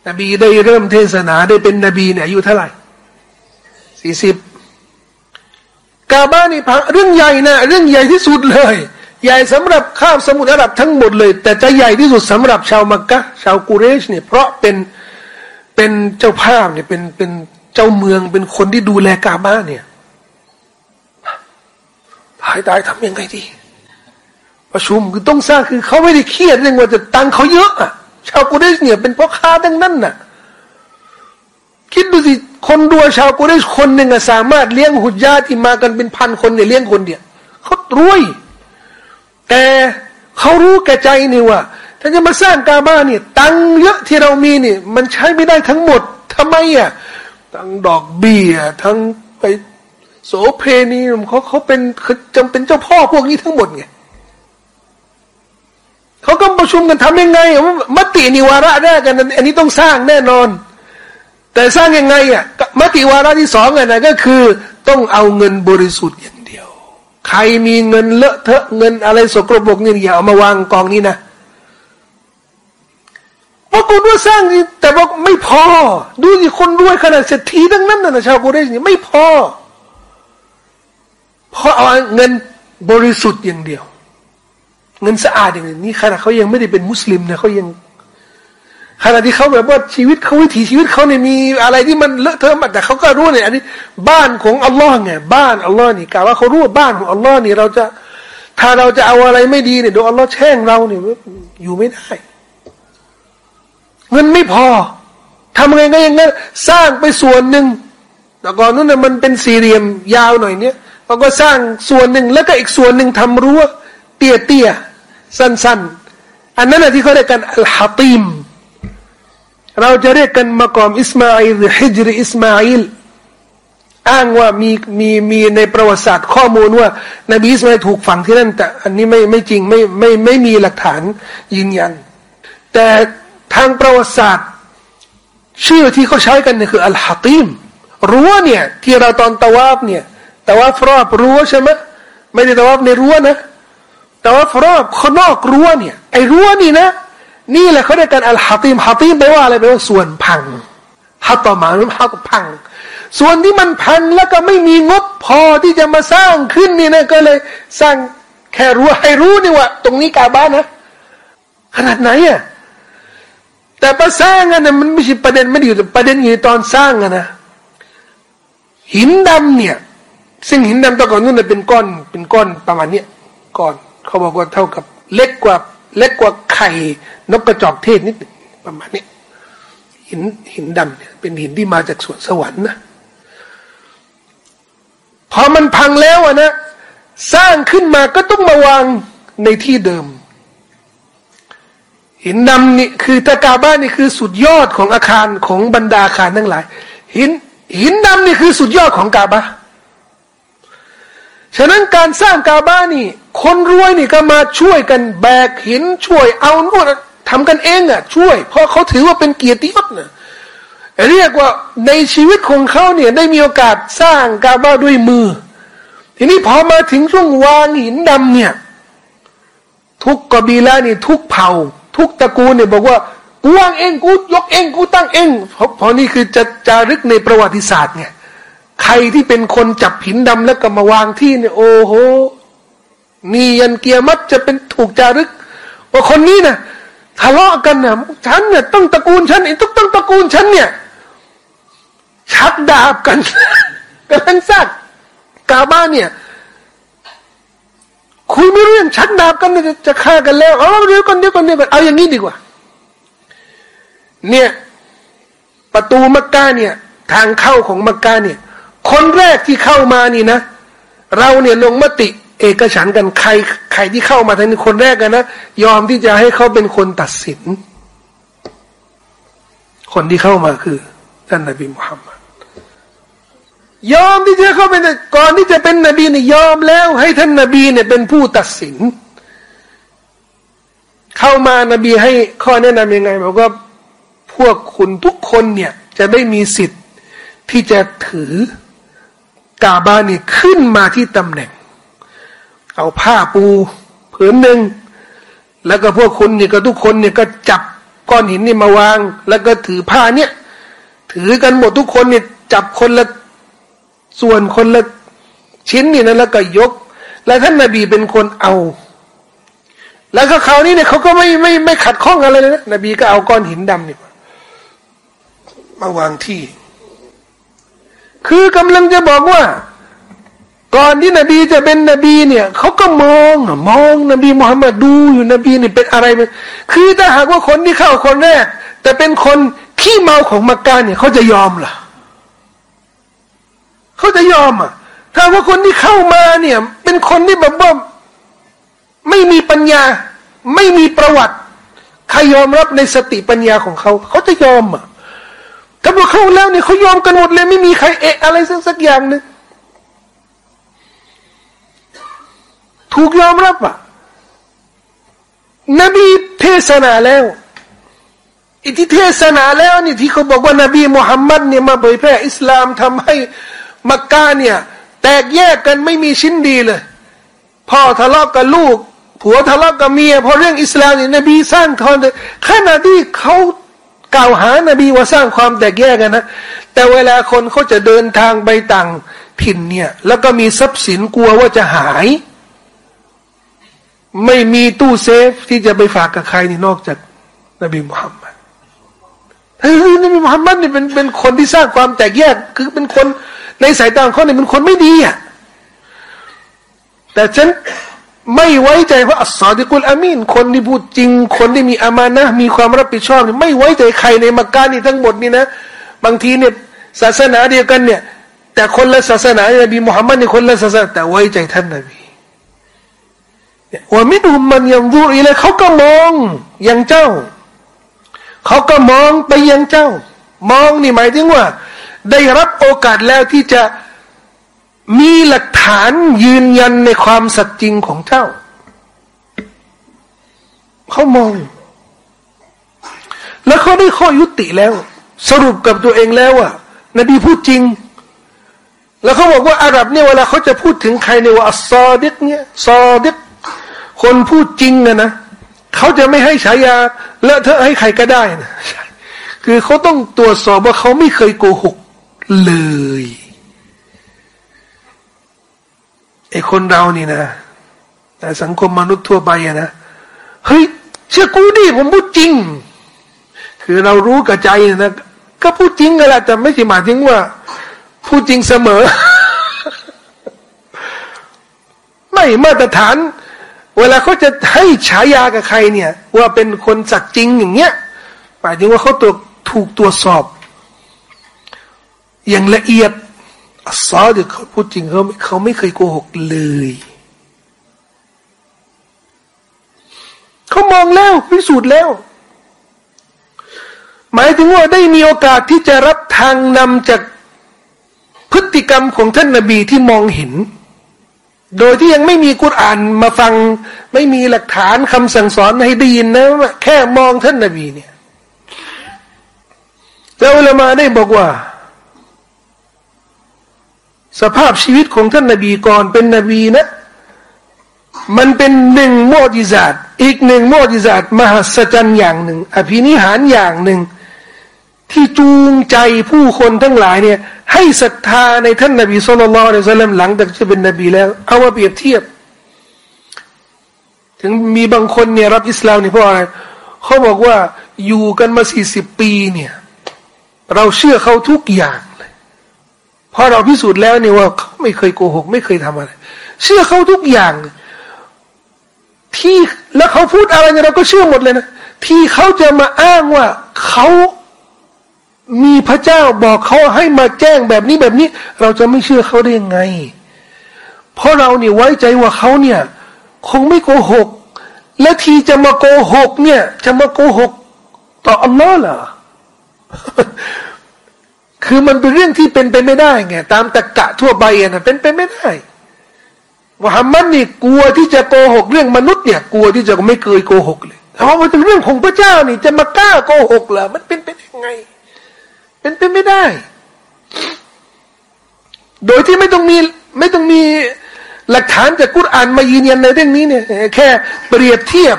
นบีได้เริ่มเทศนาได้เป็นนบีเนี่ยอายุเท่าไหร่สี่สิบกาบ้านี่พังเรื่องใหญ่นะเรื่องใหญ่ที่สุดเลย ใหญ่สำหรับข้ามสมุทรอาหรับทั้งหมดเลย แต่จะใหญ่ที่สุดสำหรับชาวมักกะชาวกูเรชเนี่ยเพราะเป็นเป็นเจ้าภาพเนี่ยเป็นเป็นเจ้าเมืองเป็นคนที่ดูแลกาบ้าเนี่ยตายตายทำยังไงดี ประชุมคือต้องสร้างคือเขาไม่ได้เครียดเรื่องว่าจะตังเขาเยอะอะ ชาวกูเรชเนี่ยเป็นพ่อค้าดังนั้นน่ะ คิดดูสิ คนดัวชาวกูเรชคนหนึ่งสามารถเลี้ยงหุดยาที่มากันเป็นพันคนเนี่ยเลี้ยงคนเดียวเขารวย แต่เขารู้แก่ใจนี่ว่า ถ้าจะมาสร้างกาบ้าเนี่ย ตังเยอะที่เรามีเนี่ยมันใช้ไม่ได้ทั้งหมดทำไมอะทั้งดอกเบี้ยทั้งไปโสเพณีเขาเขาเป็นจำเป็นเจ้าพ่อพวกนี้ทั้งหมดไง เขาก็ประชุมกันทำยังไงมตินิวาระแรกกันอันนี้ต้องสร้างแน่นอน แต่สร้างยังไงอะมติวาระที่สองอะนะก็คือต้องเอาเงินบริสุทธิ์อย่างเดียว ใครมีเงินเลอะเทอะเงินอะไรสกปรกนี่อย่าเอามาวางกองนี้นะว่ากูด้วยสร้างแต่ว่าไม่พอ ดูสิคนรวยขนาดเศรษฐีทั้งนั้นนะชาวกูได้นี่ไม่พอเพราะเอาเงินบริสุทธิ์อย่างเดียว เงินสะอาดอย่างนี้ขนาดเขายังไม่ได้เป็นมุสลิมนะเขายังขณะที่เขาแบบว่าชีวิตเขาวิถีชีวิตเขาเนี่ยมีอะไรที่มันเลอะเทอะมาแต่เขาก็รู้เนี่ยอันนี้ บ้านของอัลลอฮ์ไงบ้านอัลลอฮ์นี่กล่าวว่าเขารู้ว่าบ้านของอัลลอฮ์นี่เราจะ ถ้าเราจะเอาอะไรไม่ดีเนี่ยโดนอัลลอฮ์แช่งเราเนี่ยอยู่ไม่ได้ เงินไม่พอทำไงก็ยังไงสร้างไปส่วนหนึ่งแต่ก่อนนู้นน่ะมันเป็นสี่เหลี่ยมยาวหน่อยเนี่ยเราก็สร้างส่วนหนึ่งแล้วก็อีกส่วนหนึ่งทำรั้วเตี้ยเตี้ย สั้น ๆ อันนั้นที่เขาเรียกกันอัลฮัติมเราจะเรียกกันมากอมอิสมาอิลหรือฮิจริอิสมาอิลอ้างว่ามีมีมีในประวัติศาสตร์ข้อมูลว่า นบีอิสมาอิลถูกฝังที่นั่น แต่อันนี้ไม่ไม่จริงไม่ไม่ไม่มีหลักฐานยืนยัน แต่ทางประวัติศาสตร์ ชื่อที่เขาใช้กันเนี่ยคืออัลฮัติมรั้วเนี่ยที่เราตอนตะวาบเนี่ยตะวาฟรอบรั้วใช่ไหมไม่ได้ตะวาบในรั้วนะ แตะวารอบข้างนอกรั้วเนี่ยไอ้รั้วนี่นะ นี่แหละเขาเรียกกันอัลฮัติมฮัติมแปลว่าอะไรแปลว่าส่วนพังฮัตต่อมาหรือฮัตพัง ส่วนที่มันพังแล้วก็ไม่มีงบพอที่จะมาสร้างขึ้นนี่นะก็เลยสร้างแค่รู้วให้รู้นี่ว่า ตรงนี้กาบ้านนะ ขนาดไหนอะแต่พอสร้างอะนะมันไม่ใช่ประเด็นไม่ได้อยู่ประเด็นอยู่ตอนสร้างอะนะหินดำเนี่ย ซึ่งหินดำตะก่อนนู้นเป็นก้อน เป็นก้อนประมาณเนี้ยก้อน เขาบอกว่าเท่ากับเล็กกว่า เล็กกว่าไข่นกกระจอกเทศนิดนึงประมาณนี้หินหินดำเนี่ยเป็นหินที่มาจากสวนสวรรค์นะพอมันพังแล้วอะนะสร้างขึ้นมาก็ต้องมาวางในที่เดิม หินดำนี่คือตะกาบ้านนี่คือสุดยอดของอาคารของบรรดาอาคารทั้งหลาย หินหินดำนี่คือสุดยอดของกาบ้า ฉะนั้นการสร้างกาบ้านี่ คนรวยนี่ก็มาช่วยกันแบกหินช่วยเอานู่นทำกันเองอะ ช่วย เพราะเขาถือว่าเป็นเกียรติยศนะเรียกว่าในชีวิตของเขาเนี่ยได้มีโอกาสสร้างกาบ้าด้วยมือ ทีนี้พอมาถึงช่วงวางหินดำเนี่ย ทุกกบีละนี่ ทุกเผ่า ทุกตระกูลเนี่ยบอกว่ากูวางเองกูยกเองกูตั้งเองเพราะเพราะนี่คือจะจารึกในประวัติศาสตร์ไง ใครที่เป็นคนจับหินดำแล้วก็มาวางที่เนี่ยโอ้โหนี่ยันเกียรมัดจะเป็นถูกจารึก ว่าคนนี้นะทะเลาะกันนะฉันเนี่ยต้องตระกูลฉันไอ้ต้องต้องตระกูลฉันเนี่ยชักดาบกันกำลังซักกาบ้านเนี่ย คุยไม่เรื่องชักดาบกันจะจะฆ่ากันแล้วเอาเดี๋ยวก่อนเดี๋ยวก่อนเดี๋ยวก่อนเอาอย่างนี้ดีกว่า เนี่ย ประตูมักกะเนี่ย ทางเข้าของมักกะเนี่ย คนแรกที่เข้ามานี่นะ เราเนี่ยลงมติเอกฉันกันใครใครที่เข้ามาทางนี้คนแรกกันนะยอมที่จะให้เขาเป็นคนตัดสิน คนที่เข้ามาคือท่านนบีมุฮัมมัดยอมที่จะเข้าเป็นก่อนที่จะเป็นนบีเนี่ยยอมแล้ว ให้ท่านนบีเนี่ยเป็นผู้ตัดสิน เข้ามานบีให้ข้อแนะนำยังไงบอกว่าพวกคุณทุกคนเนี่ย จะได้มีสิทธิ์ที่จะถือ กาบานี่ขึ้นมาที่ตำแหน่ง เอาผ้าปูผืนหนึ่งแล้วก็พวกคุณนี่ก็ทุกคนเนี่ยก็จับก้อนหินนี่มาวาง แล้วก็ถือผ้าเนี่ยถือกันหมดทุกคนเนี่ยจับคนละส่วนคนละชิ้นนี่นะแล้วก็ยก แล้วท่านนาบีเป็นคนเอา แล้วก็คราวนี้เนี่ยเขาก็ไม่ไม่ไม่ขัดข้องอะไรเลยนะนบีก็เอาก้อนหินดำนี่มาวางที่ คือกำลังจะบอกว่า ก่อนที่นบีจะเป็นนบีเนี่ยเขาก็มองมองนบีมุฮัมมัดดูอยู่นบีเนี่ยเป็นอะไรไปคือถ้าหากว่าคนที่เข้าคนแรก แต่เป็นคนขี้เมาของมักกะเนี่ยเขาจะยอมล่ะเขาจะยอมอะ ถ้าว่าคนที่เข้ามาเนี่ย เป็นคนที่แบบว่าไม่มีปัญญา ไม่มีประวัติ ใครยอมรับในสติปัญญาของเขา เขาจะยอมอะ ถ้าพวกเข้าแล้วเนี่ยเขายอมกันหมดเลย ไม่มีใครเอะอะไรสักสักอย่างหนึ่งถูกยอมรับอะนบีเทศนาแล้วอิทธิเทศนาแล้วนี่ที่เขาบอกว่านบีมุฮัมมัดเนี่ยมาเผยแพร่อิสลามทำให้มักกะเนี่ย แตกแยกกันไม่มีชิ้นดีเลยพ่อทะเลาะกับลูกผัวทะเลาะกับเมียพอเรื่องอิสลามเนี่ยนบีสร้างทอนขณะที่เขา กล่าวหานบีว่าสร้างความแตกแยกกันนะ แต่เวลาคนเขาจะเดินทางไปต่างถิ่นเนี่ย แล้วก็มีทรัพย์สินกลัวว่าจะหาย ไม่มีตู้เซฟที่จะไปฝากกับใครนี่นอกจากนบีมุฮัมมัดเฮ้ยนบีมุฮัมมัดนี่เป็นเป็นคนที่สร้างความแตกแยก คือเป็นคนในสายตาของเขาเนี่ยเป็นคนไม่ดีอะแต่ฉัน ไม่ไว้ใจเพราะอัสซาดิกุลอามีนคนที่พูดจริง คนที่มีอามานะมีความรับผิดชอบไม่ไว้ใจใครในมักกะนี่ทั้งหมดนี่นะ บางทีเนี่ยศาสนาเดียวกันเนี่ย แต่คนละศาสนานบีมุฮัมมัดนี่คนละศาสนาแต่ไว้ใจท่านนบีว่ามิดุมมันยังดูอีเลยเขาก็มองอย่างเจ้า เขาก็มองไปยังเจ้า มองนี่หมายถึงว่า ได้รับโอกาสแล้วที่จะ มีหลักฐานยืนยันในความสัตย์จริงของเจ้า เขามอง แล้วเขาได้ข้อยุติแล้ว สรุปกับตัวเองแล้วว่านบีพูดจริง แล้วเขาบอกว่าอาหรับเนี่ยเวลาเขาจะพูดถึงใครในว่าซอดิกเนี่ยซอดิกคนพูดจริงอะนะเขาจะไม่ให้ฉายาเลอะเทอะให้ใครก็ได้นะคือเขาต้องตรวจสอบว่าเขาไม่เคยโกหกเลย ไอ้คนเรานี่นะแต่สังคมมนุษย์ทั่วไปอะนะเฮ้ยเชื่อกูดิผมพูดจริง คือเรารู้กับใจนะก็พูดจริงกันแหละแต่ไม่ใช่หมายถึงว่า พูดจริงเสมอ ไม่มาตรฐาน เวลาเขาจะให้ฉายากับใครเนี่ย ว่าเป็นคนสัตย์จริงอย่างเงี้ยหมายถึงว่าเขาตัวถูกตรวจสอบ อย่างละเอียด ซอเดี๋ยวเขาพูดจริงเขาเขาไม่เคยโกหกเลยเขามองแล้วพิสูจน์แล้ว หมายถึงว่าได้มีโอกาสที่จะรับทางนำจากพฤติกรรมของท่านนาบีที่มองเห็น โดยที่ยังไม่มีกุรอ่านมาฟัง ไม่มีหลักฐานคำสั่งสอนให้ได้ยินนะแค่มองท่านนาบีเนี่ยแล้วเวลามาได้บอกว่า สภาพชีวิตของท่านนาบีก่อนเป็นนบีนะ มันเป็นหนึ่งโมดิซาตอีกหนึ่งโมดิซาตมหัศจรรย์อย่างหนึ่ง อภินิหารอย่างหนึ่ง ที่จูงใจผู้คนทั้งหลายเนี่ย ให้ศรัทธาในท่านนาบีสุลต่านละสัลลัมหลังจากที่เป็นนบีแล้ว เอามาเปรียบเทียบ ถึงมีบางคนเนี่ยรับอิสลามเนี่ยเพราะอะไรเขาบอกว่าอยู่กันมาสี่สิบปีเนี่ย เราเชื่อเขาทุกอย่าง พราะเราพิสูจน์แล้วเนี่ยว่าเขาไม่เคยโกหก ไม่เคยทำอะไร เชื่อเขาทุกอย่าง ที่แล้วเขาพูดอะไรเนี่ยเราก็เชื่อหมดเลยนะที่เขาจะมาอ้างว่าเขามีพระเจ้าบอกเขาให้มาแจ้งแบบนี้แบบนี้ เราจะไม่เชื่อเขาได้ยังไง เพราะเราเนี่ยไว้ใจว่าเขาเนี่ย คงไม่โกหก และทีจะมาโกหกเนี่ย จะมาโกหก ต่ออัลลอฮ์เหรอ คือมันเป็นเรื่องที่เป็นไปไม่ได้ไงตามตะกะทั่วไปนะเป็นไปไม่ได้มุฮัมมัดนี่กลัวที่จะโกหกเรื่องมนุษย์เนี่ย กลัวที่จะไม่เคยโกหกเลยเพราะมันเป็นเรื่องของพระเจ้านี่ จะมากล้าโกหกเหรอมันเป็นไปยังไง เป็นไปไม่ได้ โดยที่ไม่ต้องมีไม่ต้องมีหลักฐานจากกุรอานมายืนยันในเรื่องนี้เนี่ย แค่เปรียบเทียบ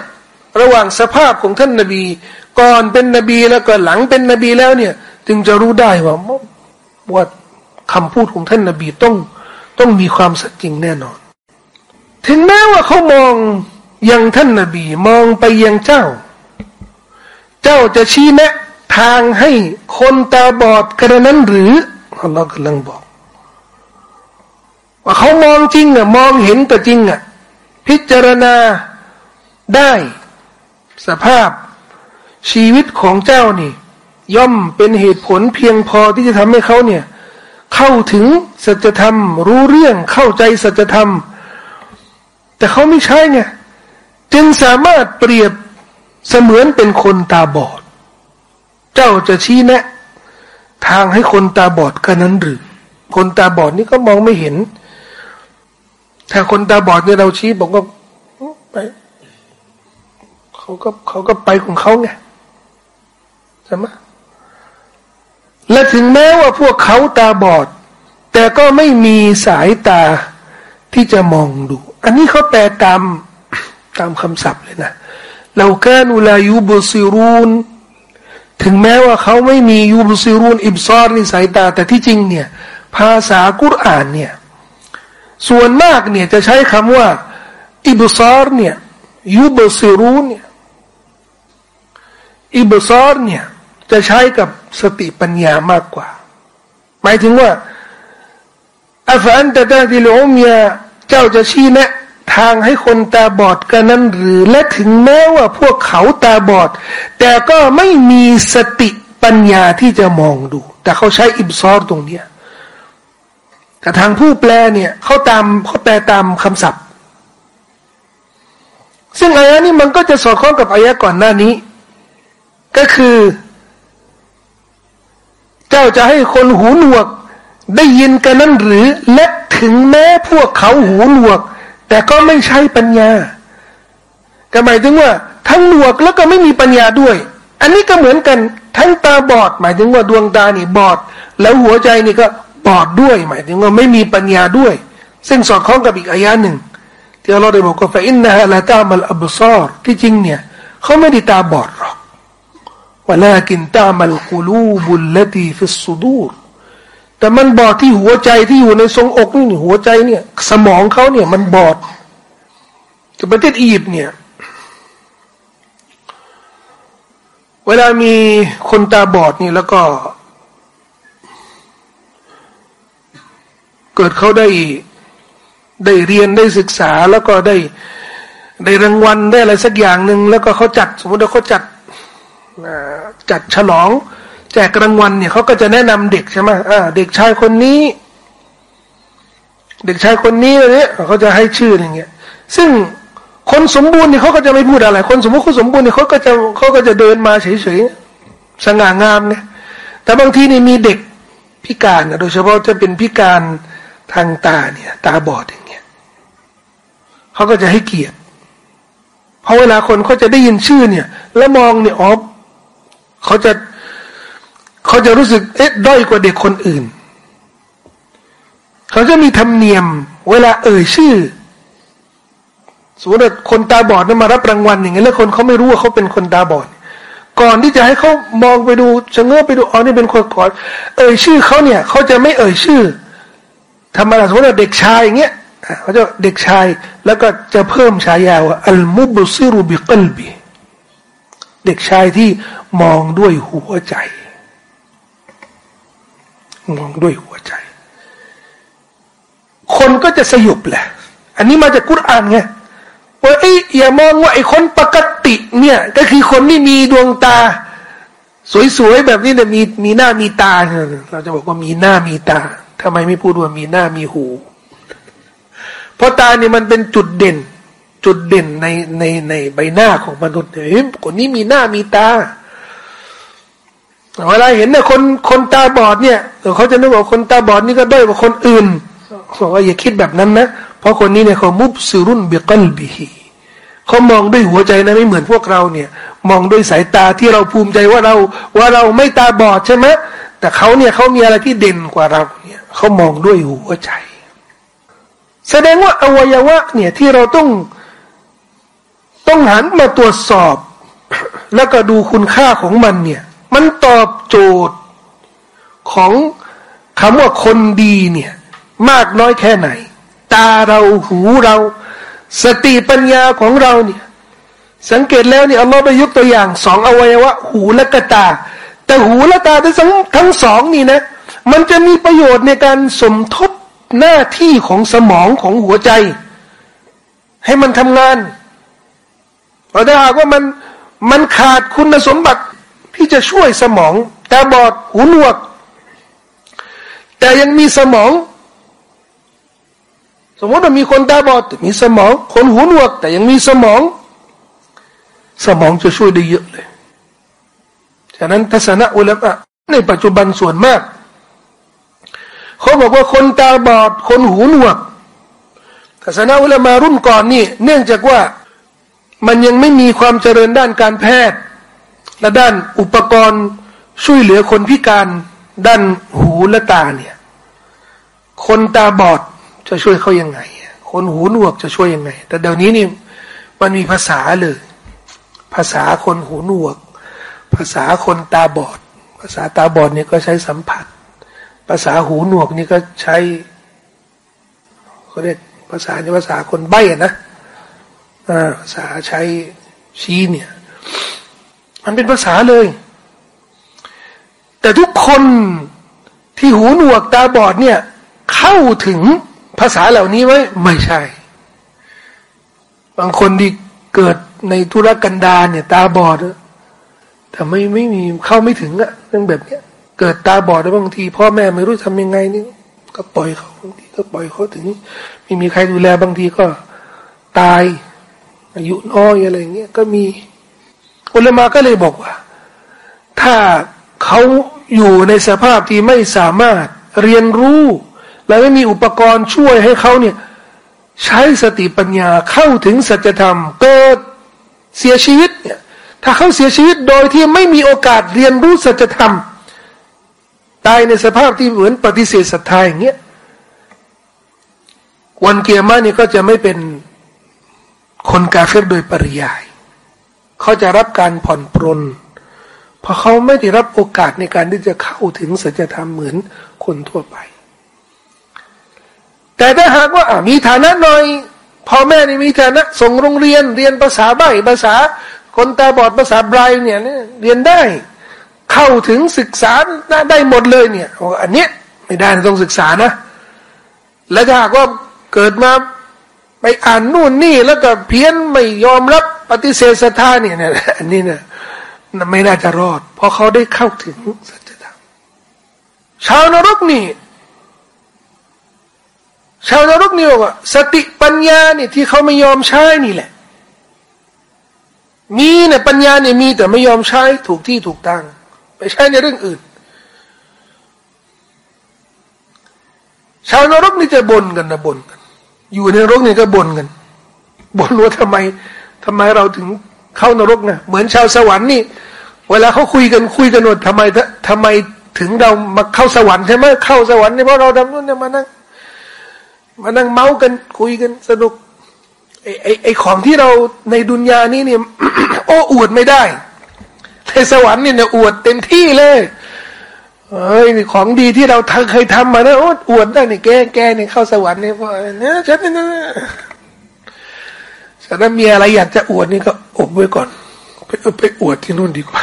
ระหว่างสภาพของท่านนบี ก่อนเป็นนบีแล้วก็หลังเป็นนบีแล้วเนี่ย จึงจะรู้ได้ว่าว่าคำพูดของท่านนบีต้องต้องมีความสัจจริงแน่นอน ถึงแม้ว่าเขามองยังท่านนบีมองไปยังเจ้า เจ้าจะชี้แนะทางให้คนตาบอดกระนั้นหรืออัลลอฮ์กำลังบอก ว่าเขามองจริงอะมองเห็นแต่จริงอะพิจารณาได้สภาพชีวิตของเจ้านี่ ย่อมเป็นเหตุผลเพียงพอที่จะทำให้เขาเนี่ย เข้าถึงสัจธรรม รู้เรื่องเข้าใจสัจธรรม แต่เขาไม่ใช่ไงจึงสามารถเปรียบเสมือนเป็นคนตาบอด เจ้าจะชี้แนะ ทางให้คนตาบอดกันนั้นหรือ คนตาบอดนี่ก็มองไม่เห็น ถ้าคนตาบอดเนี่ยเราชี้บอกว่าไปเขาก็เขาก็ไปของเขาไงใช่ไหม และถึงแม้ว่าพวกเขาตาบอด แต่ก็ไม่มีสายตาที่จะมองดู อันนี้เขาแปลตามตามคำศัพท์เลยนะولو كانوا لا يبصرون ถึงแม้ว่าเขาไม่มี يبصرون إبصار ในสายตา แต่ที่จริงเนี่ย ภาษากุรอานเนี่ย ส่วนมากเนี่ยจะใช้คำว่า إبصار เนี่ย يبصرون เนี่ย إبصار เนี่ย จะใช้กับสติปัญญามากกว่า หมายถึงว่าอัฟันตะตาดิลุมยาเจ้าจะชี้แนะทางให้คนตาบอดกันนั้นหรือและถึงแม้ว่าพวกเขาตาบอด แต่ก็ไม่มีสติปัญญาที่จะมองดู แต่เขาใช้อิบซอร์ตรงเนี้ยแต่ทางผู้แปลเนี่ยเขาตามเขาแปลตามคำศัพท์ ซึ่งอายะนี้มันก็จะสอดคล้องกับอายะก่อนหน้านี้ ก็คือ เจ้าจะให้คนหูหนวก ได้ยินกันนั้นหรือ และถึงแม้พวกเขาหูหนวก แต่ก็ไม่ใช่ปัญญาก็หมายถึงว่า ทั้งหนวกแล้วก็ไม่มีปัญญาด้วย อันนี้ก็เหมือนกัน ทั้งตาบอด หมายถึงว่าดวงตานี่บอด แล้วหัวใจนี่ก็บอดด้วย หมายถึงว่าไม่มีปัญญาด้วย ซึ่งสอดคล้องกับอีกอายะหนึ่งที่เราได้บอกว่าฟอินนะฮะละตามัลอับซอรที่จริงเนี่ยเขาไม่ได้ตาบอด หรอกวลากินตามัลกุลูบุลลตีฟิสซูดูแต่มันบอดที่หัวใจที่อยู่ในทรงอกนี่หัวใจเนี่ย สมองเขาเนี่ย มันบอดจะประเทศอียิปต์เนี่ย เวลามีคนตาบอดนี่แล้วก็ เกิดเขาได้ได้เรียนได้ศึกษาแล้วก็ได้ ได้รางวัลได้อะไรสักอย่างหนึ่งแล้วก็เขาจัด สมมติว่าเขาจัด จัดฉลอง แจกรางวัลเนี่ยเขาก็จะแนะนำเด็กใช่ไหมเด็กชายคนนี้ เด็กชายคนนี้อะไรเนี่ยเขาจะให้ชื่ออย่างเงี้ย ซึ่งคนสมบูรณ์เนี่ยเขาก็จะไม่พูดอะไร คนสมบูรณ์คนสมบูรณ์เนี่ยเขาก็จะเขาก็จะเดินมาเฉยๆสง่างามเนี่ย แต่บางทีนี่มีเด็กพิการนะโดยเฉพาะจะเป็นพิการทางตาเนี่ย ตาบอดอย่างเงี้ยเขาก็จะให้เกียรติเพราะเวลาคนเขาจะได้ยินชื่อเนี่ย แล้วมองเนี่ยอ๋อ เขาจะเขาจะรู้สึกเอ๊ะด้อยกว่าเด็กคนอื่น เขาจะมีธรรมเนียม เวลาเอ่ยชื่อสมมติว่าคนตาบอดเนี่ยมารับรางวัลอย่างเงี้ยแล้วคนเขาไม่รู้ว่าเขาเป็นคนตาบอด ก่อนที่จะให้เขามองไปดูชะเง้อไปดูอ๋อนี่เป็นคนก่อนเอ่ยชื่อเขาเนี่ยเขาจะไม่เอ่ยชื่อธรรมดาสมมติว่าเด็กชายอย่างเงี้ยเขาจะเด็กชายแล้วก็จะเพิ่มฉายาว่าอัลมุบซิรุบิกลบี เด็กชายที่มองด้วยหัวใจ มองด้วยหัวใจ คนก็จะสยบแหละ อันนี้มาจากกุรอานไงว่าไอ้อย่ามองว่าไอ้คนปกติเนี่ย ก็คือคนที่มีดวงตา สวยๆแบบนี้เนี่ยมีมีหน้ามีตา เราจะบอกว่ามีหน้ามีตาทำไมไม่พูดว่ามีหน้ามีหู เพราะตาเนี่ยมันเป็นจุดเด่น จุดเด่นในในในใบหน้าของมนุษย์เฮ้ยคนนี้มีหน้ามีตาเวลาเห็นเนี่ยคนคนตาบอดเนี่ยเขาจะนึกว่าคนตาบอดนี่ก็ด้อยกว่าคนอื่นบอกว่าอย่าคิดแบบนั้นนะ เพราะคนนี้เนี่ยเขามุบซิรุนเบกลบีฮีเขามองด้วยหัวใจนะไม่เหมือนพวกเราเนี่ย มองด้วยสายตาที่เราภูมิใจว่าเรา ว่าเราไม่ตาบอดใช่ไหมแต่เขาเนี่ยเขามีอะไรที่เด่นกว่าเราเนี่ยเขามองด้วยหัวใจ แสดงว่าอวัยวะเนี่ยที่เราต้อง ต้องหันมาตรวจสอบ แล้วก็ดูคุณค่าของมันเนี่ย มันตอบโจทย์ของคำว่าคนดีเนี่ย มากน้อยแค่ไหน ตาเราหูเรา สติปัญญาของเราเนี่ย สังเกตแล้วเนี่ยอัลลอฮ์ได้ยกตัวอย่างสองอวัยวะ หูและกตา แต่หูและตาทั้งทั้งสองนี่นะ มันจะมีประโยชน์ในการสมทบหน้าที่ของสมองของหัวใจ ให้มันทำงาน เพราะถ้าหากว่ามันมันขาดคุณสมบัติที่จะช่วยสมองตาบอดหูหนวก แต่ยังมีสมอง สมมติว่ามีคนตาบอดมีสมอง คนหูหนวก แต่ยังมีสมอง สมองจะช่วยได้เยอะเลยฉะนั้นทัศนะอุลามะในปัจจุบันส่วนมากเขาบอกว่าคนตาบอด คนหูหนวกทัศนะอุลามะรุ่นก่อนนี่ เนื่องจากว่า มันยังไม่มีความเจริญด้านการแพทย์ และด้านอุปกรณ์ช่วยเหลือคนพิการด้านหูและตาเนี่ย คนตาบอดจะช่วยเขายังไง คนหูหนวกจะช่วยยังไง แต่เดี๋ยวนี้นี่มันมีภาษาเลย ภาษาคนหูหนวก ภาษาคนตาบอด ภาษาตาบอดเนี่ยก็ใช้สัมผัส ภาษาหูหนวกนี่ก็ใช้เขาเรียกภาษาในภาษาคนใบ้นะ ภาษาใช้ชี้เนี่ย มันเป็นภาษาเลย แต่ทุกคนที่หูหนวกตาบอดเนี่ย เข้าถึงภาษาเหล่านี้ไหมไม่ใช่ บางคนที่เกิดในธุรกันดารเนี่ย ตาบอดแต่ไม่ไม่มีเข้าไม่ถึงอะเรื่องแบบเนี้ย เกิดตาบอดแล้วบางที พ่อแม่ไม่รู้ทำยังไงนี่ก็ปล่อยเขาบางทีก็ปล่อยเขาถึงไม่มีใครดูแลบางทีก็ตาย อายุน้อยอะไรเงี้ยก็มีอุลมาก็เลยบอกว่า ถ้าเขาอยู่ในสภาพที่ไม่สามารถเรียนรู้ และไม่มีอุปกรณ์ช่วยให้เขาเนี่ยใช้สติปัญญาเข้าถึงสัจธรรมเกิดเสียชีวิตเนี่ยถ้าเขาเสียชีวิตโดยที่ไม่มีโอกาสเรียนรู้สัจธรรมตายในสภาพที่เหมือนปฏิเสธศรัทธาอย่างเงี้ยวันเกียร์มานี่ก็จะไม่เป็น คนกาเฟรโดยปริยาย เขาจะรับการผ่อนปรนเพราะเขาไม่ได้รับโอกาสในการที่จะเข้าถึงสัจธรรมเหมือนคนทั่วไป แต่ถ้าหากว่ามีฐานะหน่อยพ่อแม่นี่มีฐานะส่งโรงเรียนเรียนภาษาใบภาษา คนตาบอดภาษาไบรเนี่ยเรียนได้ เข้าถึงศึกษาได้หมดเลยเนี่ยอันเนี้ยไม่ได้ต้องศึกษานะ แล้วถ้าหากว่าเกิดมา ไปอ่านนู่นนี่แล้วก็เพี้ยนไม่ยอมรับปฏิเสธศรัทธาเนี่ยอันนี้เนี่ยไม่น่าจะรอด เพราะเขาได้เข้าถึงสัจธรรมชาวนรกนี่ ชาวนรกนี่บอกว่า สติปัญญาเนี่ยที่เขาไม่ยอมใช้นี่แหละ มีเนี่ยปัญญาเนี่ยมีแต่ไม่ยอมใช้ถูกที่ถูกทางไปใช้ในเรื่องอื่น ชาวนรกนี่จะบ่นกันนะบ่นกัน อยู่ในนรกนี่ก็บ่นกันบ่นว่าทำไมทำไมเราถึงเข้านรกนะเหมือนชาวสวรรค์นี่ เวลาเขาคุยกันคุยกันว่าทำไมทำไมถึงเรามาเข้าสวรรค์ใช่ไหมเข้าสวรรค์นี่เพราะเราทำนู่นเนี่ยมานั่งมานั่งเมาส์กันคุยกันสนุกไอ้ไอ้ไอ้ของที่เราในดุนยานี้เนี่ยโอ้อวดไม่ได้ในสวรรค์เนี่ยอวดเต็มที่เลย เฮ้ยของดีที่เราเคยทำมานะโอ้อวดได้เนี่ยแกแกเนี่ยเข้าสวรรค์เนี่ยพอเนี่ยฉันเนี่ยฉะนั้นมีอะไรอยากจะอวดนี่ก็อบไว้ก่อนไปไปอวดที่นู่นดีกว่า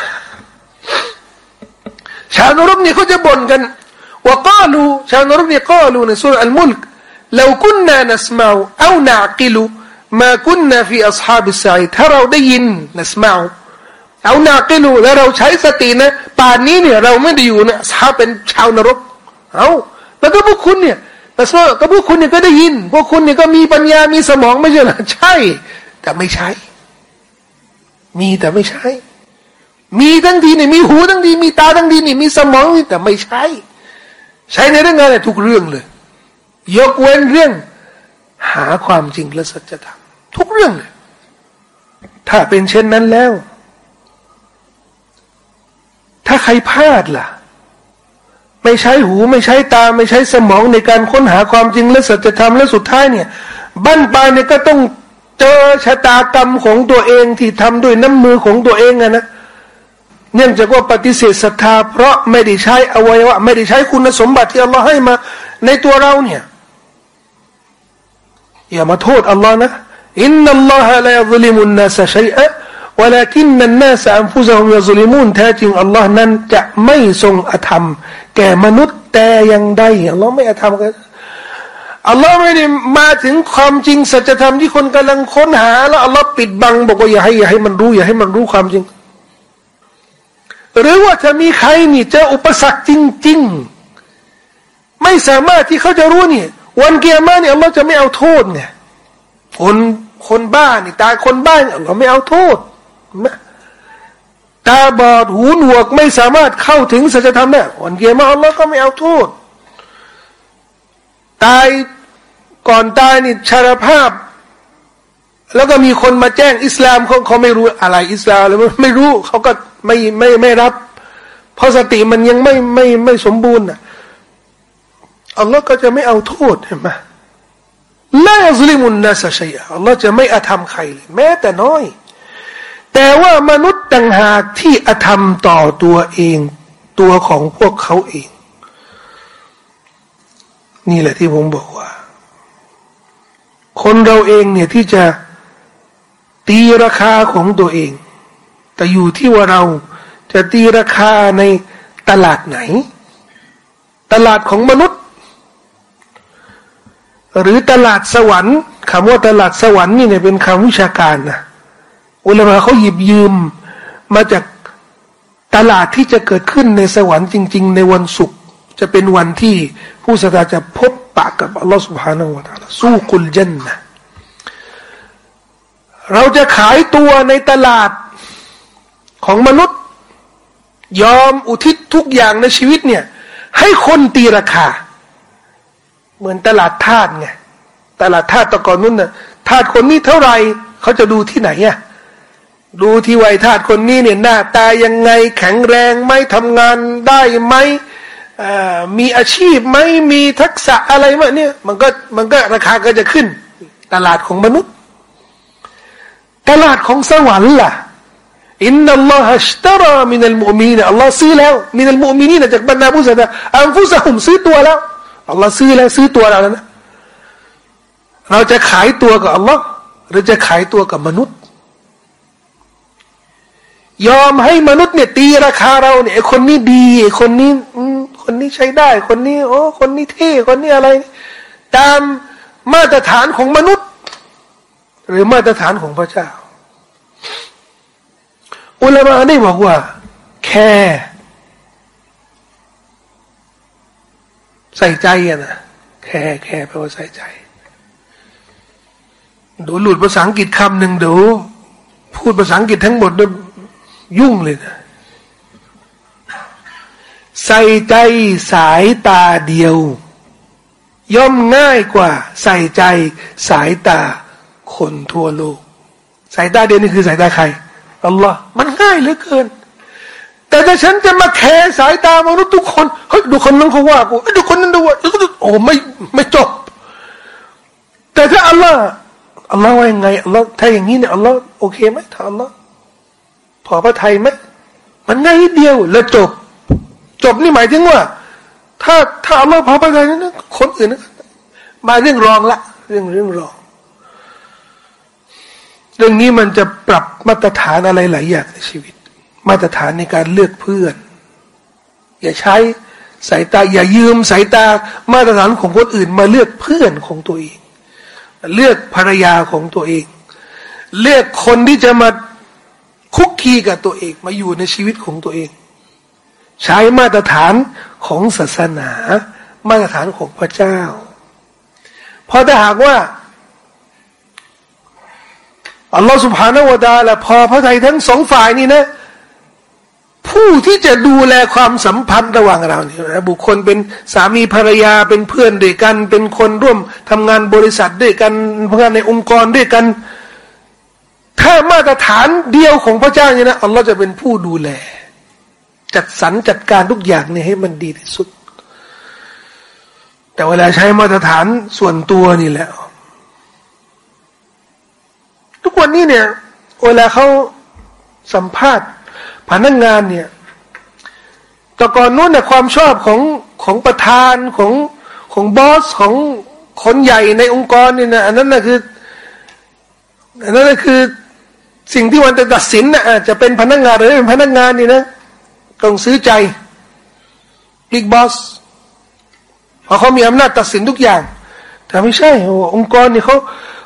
ชาวนรกนี่เขาจะบ่นกันว่าก้าลูชาวนรกนี่ก้าลูในสุรอัลมุลก لو كنا نسمع أو نعقل ما كنا في أصحاب السعيد ถ้าเ เอานากิลูแล้วเราใช้สตินะป่านนี้เนี่ยเราไม่ได้อยู่นะชาเป็นชาวนรก เอาแล้วก็พวกคุณเนี่ยแต่ส่วนก็พวกคุณเนี่ยก็ได้ยิน พวกคุณเนี่ยก็มีปัญญามีสมองไม่ใช่หรอใช่ แต่ไม่ใช้ มีแต่ไม่ใช้ มีทั้งทีเนี่ยมีหูทั้งทีมีตาทั้งทีเนี่ยมีสมองแต่ไม่ใช้ ใช้ในเรื่องอะไรทุกเรื่องเลย ยกเว้นเรื่อง หาความจริงและสัจธรรมทุกเรื่องเลยถ้าเป็นเช่นนั้นแล้ว ครพลาดล่ะ ไม่ใช้หูไม่ใช้ตาไม่ใช้สมองในการค้นหาความจริงและสัจธรรมและสุดท้ายเนี่ย บั้นปลายเนี่ยก็ต้องเจอชะตากรรมของตัวเองที่ทำด้วยน้ำมือของตัวเองอะนะเนื่องจากว่าปฏิเสธศรัทธาเพราะไม่ได้ใช้อวัยวะไม่ได้ใช้คุณสมบัติที่อัลลอฮ์ให้มา ในตัวเราเนี่ย อย่ามาโทษอัลลอฮ์นะอินนัลลอฮะลายัซลิมุนนัสชัยอะ วลากินนันนาสอัมฟุซฮุมยซุลิมูนแท้จริงอัลลอฮ์นั้นจะไม่ทรงอธรรม แก่มนุษย์แต่ยังได้อัลลอฮ์ไม่อธรรมกันอัลลอฮ์ไม่ได้มาถึงความจริงสัจธรรมที่คนกำลังค้นหา แล้วอัลลอฮ์ปิดบัง บอกว่าอย่าให้อย่าให้มันรู้อย่าให้มันรู้ความจริง หรือว่าจะมีใครนี่เจออุปสรรคจริง ๆ ไม่สามารถที่เขาจะรู้นี่วันเกียร์มาเนี่ยอัลลอฮ์จะไม่เอาโทษเนี่ยคนคนบ้านี่ตายคนบ้าเราไม่เอาโทษ ตาบอดหูหนวกไม่สามารถเข้าถึงสัจธรรมได้วันเกียร์มาอัลลอฮ์ก็ไม่เอาโทษ ตายก่อนตายนี่ชารภาพ แล้วก็มีคนมาแจ้งอิสลามเขาเขาไม่รู้อะไรอิสลามเลยไม่รู้เขาก็ไม่ไม่ไม่รับ เพราะสติมันยังไม่ไม่ไม่สมบูรณ์อะอัลลอฮ์ก็จะไม่เอาโทษเห็นไหมลาอัลลิมุนนาสชัยอัลลอฮ์จะไม่อาธรรมใครเลยแม้แต่น้อย แต่ว่ามนุษย์ต่างหากที่อธรรมต่อตัวเอง ตัวของพวกเขาเอง นี่แหละที่ผมบอกว่า คนเราเองเนี่ยที่จะตีราคาของตัวเอง แต่อยู่ที่ว่าเราจะตีราคาในตลาดไหน ตลาดของมนุษย์ หรือตลาดสวรรค์คำว่าตลาดสวรรค์นี่เนี่ยเป็นคำวิชาการนะ อุลามะเขาหยิบยืมมาจากตลาดที่จะเกิดขึ้นในสวรรค์จริง ๆ ในวันศุกร์จะเป็นวันที่ผู้ศรัทธาจะพบปะกับอัลลอฮฺสุบฮานาอูตาลาสู้กุลเจนนะเราจะขายตัวในตลาดของมนุษย์ ยอมอุทิศทุกอย่างในชีวิตเนี่ย ให้คนตีราคา เหมือนตลาดทาสไงตลาดทาสตะกอนนู้นน่ะทาสคนนี้เท่าไหร่เขาจะดูที่ไหนอะ ดูที่วัยทาสคนนี้เนี่ยหน้าตายังไงแข็งแรงไหมทำงานได้ไหมมีอาชีพไหมมีทักษะอะไรมาเนี่ยมันก็มันก็ราคาก็จะขึ้น ตลาดของมนุษย์ ตลาดของสวรรค์ล่ะอินนัลลอฮฺชตรามินัลมุมีนอัลลอฮ์ซื้อแล้วมินัลมุมีนีนจากบรรดาผู้ศรัทธาอันฟุสหุมซื้อตัวแล้วอัลลอฮ์ซื้อแล้วซื้อตัวเราแล้วนะเราจะขายตัวกับอัลลอฮ์หรือจะขายตัวกับมนุษย์ ยอมให้มนุษย์เนี่ยตีราคาเราเนี่ยคนนี้ดีคนนี้คนนี้ใช้ได้ คนนี้ โอ้ คนนี้เท่คนนี้อะไร ตามมาตรฐานของมนุษย์ หรือมาตรฐานของพระเจ้า อุลามะได้บอกว่า แค่ ใส่ใจอะนะแค่แค่แปลว่าใส่ใจดูหลุดภาษาอังกฤษคำหนึ่งดู พูดภาษาอังกฤษทั้งหมดยุ่ ยุ่งเลยนะใส่ใจสายตาเดียว ย่อมง่ายกว่า ใส่ใจสายตาคนทั่วโลก สายตาเดียวนี่คือสายตาใครอัลลอฮ์มันง่ายเหลือเกิน แต่ถ้าฉันจะมาแคร์สายตามนุษย์ทุกคนเฮ้ยดูคนนั้นเขาว่ากูดูคนนั้นดูว่าโอ้ไม่ไม่จบ แต่ถ้าอัลลอฮ์อัลลอฮ์ว่ายังไงอัลลอฮ์ถ้าอย่างนี้เนี่ยอัลลอฮ์โอเคไหมถ้าอัลลอฮ์ พอพระไทยไหมมันง่ายเดียวแล้วจบ จบนี่หมายถึงว่า ถ้าถ้าอัลลอฮ์พอพระไทยนั้นคนอื่นมาเรื่องรองละ เรื่องเรื่องรอง เรื่องนี้มันจะปรับมาตรฐานอะไรหลายอย่างในชีวิต มาตรฐานในการเลือกเพื่อน อย่าใช้สายตา อย่ายืมสายตามาตรฐานของคนอื่น มาเลือกเพื่อนของตัวเอง เลือกภรรยาของตัวเอง เลือกคนที่จะมา คุกคีกับตัวเองมาอยู่ในชีวิตของตัวเอง ใช้มาตรฐานของศาสนา มาตรฐานของพระเจ้าเพราะถ้าหากว่าอัลลอฮฺสุบฮานาวะดาละพอพระไทยทั้งสองฝ่ายนี่นะ ผู้ที่จะดูแลความสัมพันธ์ระหว่างเราเนี่ยนะบุคคลเป็นสามีภรรยาเป็นเพื่อนด้วยกัน เป็นคนร่วมทำงานบริษัทด้วยกันทำงานในองค์กรด้วยกัน ถ้ามาตรฐานเดียวของพระเจ้าเนี่ยนะอัลลอฮ์จะเป็นผู้ดูแล จัดสรรจัดการทุกอย่างเนี่ยให้มันดีที่สุด แต่เวลาใช้มาตรฐานส่วนตัวนี่แหละทุกวันนี้เนี่ย เวลาเขาสัมภาษณ์พนักงงานเนี่ยแต่ก่อนนู้นเนี่ยความชอบของของประธานของของบอสของคนใหญ่ในองค์กรเนี่ยนะอันนั้นนะคืออันนั้นคือ สิ่งที่วันจะตัดสินนะจะเป็นพนักงานหรือเป็นพนักงานนี่นะต้องซื้อใจบิ๊กบอสเพราะเขามีอำนาจตัดสินทุกอย่าง แต่ไม่ใช่องค์กรนี่เขา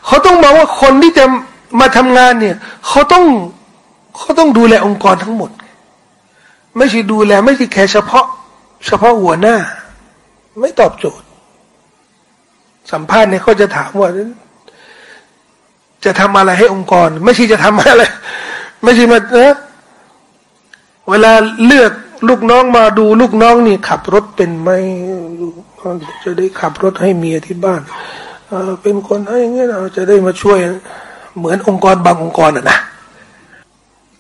เขาต้องมองว่าคนที่จะมาทำงานเนี่ยเขาต้องเขาต้องดูแลองค์กรทั้งหมด ไม่ใช่ดูแลไม่ใช่แค่เฉพาะ เฉพาะหัวหน้า ไม่ตอบโจทย์ สัมภาษณ์เนี่ยเขาจะถามว่า จะทำอะไรให้องค์กร ไม่ใช่จะทำอะไร ไม่ใช่มาเนะเวลาเลือกลูกน้องมาดูลูกน้องนี่ ขับรถเป็นไหมจะได้ขับรถให้เมียที่บ้านเป็นคนให้เงี้ยเราจะได้มาช่วย เหมือนองค์กรบางองค์กรอะนะ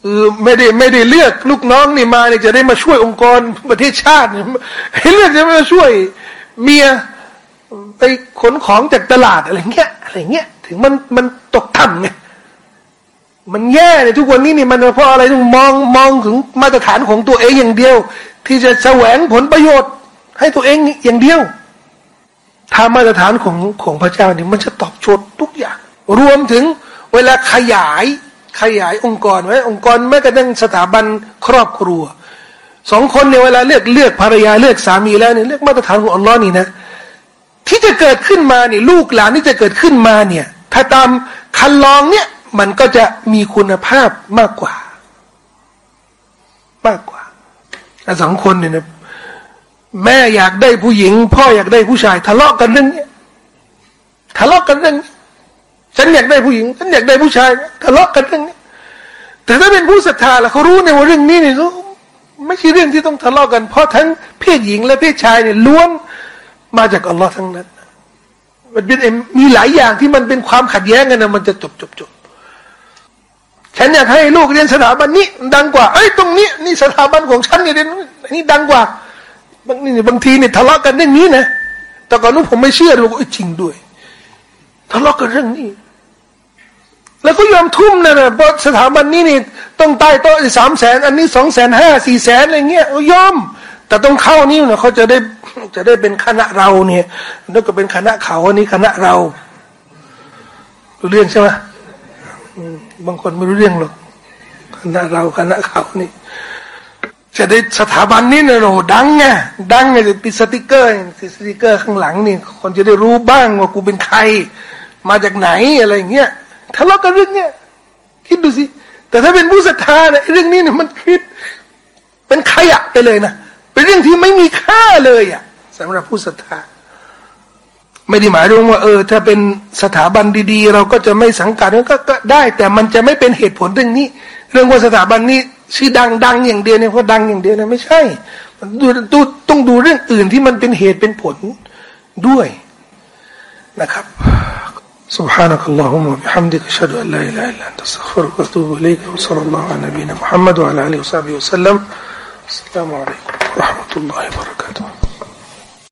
เออไม่ได้ไม่ได้เลือกลูกน้องนี่มาเนี่ยจะได้มาช่วยองค์กรประเทศชาติให้เลือกจะมาช่วยเมีย ไปขนของจากตลาดอะไรเงี้ยอะไรเงี้ยถึงมันมันตกต่ำไงมันแย่ในทุกวันนี้นี่มันเพราะอะไรต้องมองมองถึงมาตรฐานของตัวเองอย่างเดียว ที่จะแสวงผลประโยชน์ ให้ตัวเองอย่างเดียวถ้ามาตรฐานของของพระเจ้านี่มันจะตอบโจทย์ทุกอย่าง รวมถึงเวลาขยายขยายองค์กรไว้องค์กรแม้กระทั่งสถาบันครอบครัวสองคนเนี่ยเวลาเลือกเลือกภรรยาเลือกสามีแล้วเนี่ยเลือกมาตรฐานของอัลลอฮ์นี่นะ ที่จะเกิดขึ้นมาเนี่ยลูกหลานที่จะเกิดขึ้นมาเนี่ย ถ้าตามคันลองเนี่ย มันก็จะมีคุณภาพมากกว่า มากกว่าสองคนเนี่ยนะแม่อยากได้ผู้หญิง พ่ออยากได้ผู้ชาย ทะเลาะกันเรื่องนี้ทะเลาะกันเรื่องนี้ฉันอยากได้ผู้หญิง ฉันอยากได้ผู้ชาย ทะเลาะกันเรื่องนี้แต่ถ้าเป็นผู้ศรัทธาล่ะเขารู้ในว่าเรื่องนี้เนี่ยไม่ใช่เรื่องที่ต้องทะเลาะกัน เพราะทั้งเพศหญิงและเพศชายเนี่ยล้วน มาจากอัลลอฮ์ทั้งนั้น มันเป็นมีหลายอย่างที่มันเป็นความขัดแย้งกันนะมันจะจบจบจบฉันอยากให้ลูกเรียนสถาบันนี้ ดังกว่าเอ้ยตรงนี้นี่สถาบันของฉันเนี่ยเรียนนี่ดังกว่าบางนี่บางทีเนี่ยทะเลาะกันเรื่องนี้นะแต่ก่อนนู้นผมไม่เชื่อเลยว่าจริงด้วยทะเลาะกันเรื่องนี้ แล้วก็ยอมทุ่มนะนะเพราะสถาบันนี้นี่ต้องตายโต๊ะสามแสนอันนี้สองแสนห้าสี่แสนอะไรเงี้ยยอม แต่ต้องเข้านี่นะเขาจะได้ จะได้เป็นคณะเราเนี่ยแล้วก็เป็นคณะเขาอันนี้คณะเรารู้เรื่องใช่ไหมบางคนไม่รู้เรื่องหรอกคณะเราคณะเขานี่จะได้สถาบันนี้เนะโหดังไงดังไงจะติดสติกเกอร์ติดสติกเกอร์ข้างหลังนี่ คนจะได้รู้บ้างว่ากูเป็นใคร มาจากไหนอะไรเงี้ยทะเลาะกันเรื่องเนี้ยคิดดูสิแต่ถ้าเป็นผู้ศรัทธาเนี่ยเรื่องนี้เนี่ยมันคิด เป็นขยะไปเลยนะ เป็นเรื่องที่ไม่มีค่าเลยอ่ะสำหรับผู้ศรัทธาไม่ได้หมายถึงว่า เออ ถ้าเป็นสถาบันดีๆ เราก็จะไม่สังกัดก็ก็ได้ แต่มันจะไม่เป็นเหตุผลเรื่องนี้ เรื่องว่าสถาบันนี้ชื่อดังดังอย่างเดียวเนี่ยเพราะดังอย่างเดียวเนี่ยไม่ใช่ดูดูต้องดูเรื่องอื่นที่มันเป็นเหตุเป็นผลด้วยนะครับ سبحانك اللهم وبحمدك أشهد أن لا إله إلا أنت أستغفرك وأتوب إليك وصلى الله على نبينا محمد وعلى آله وصحبه وسلم Selamun Aleyküm Rahmetullahi ve Berekatuhu.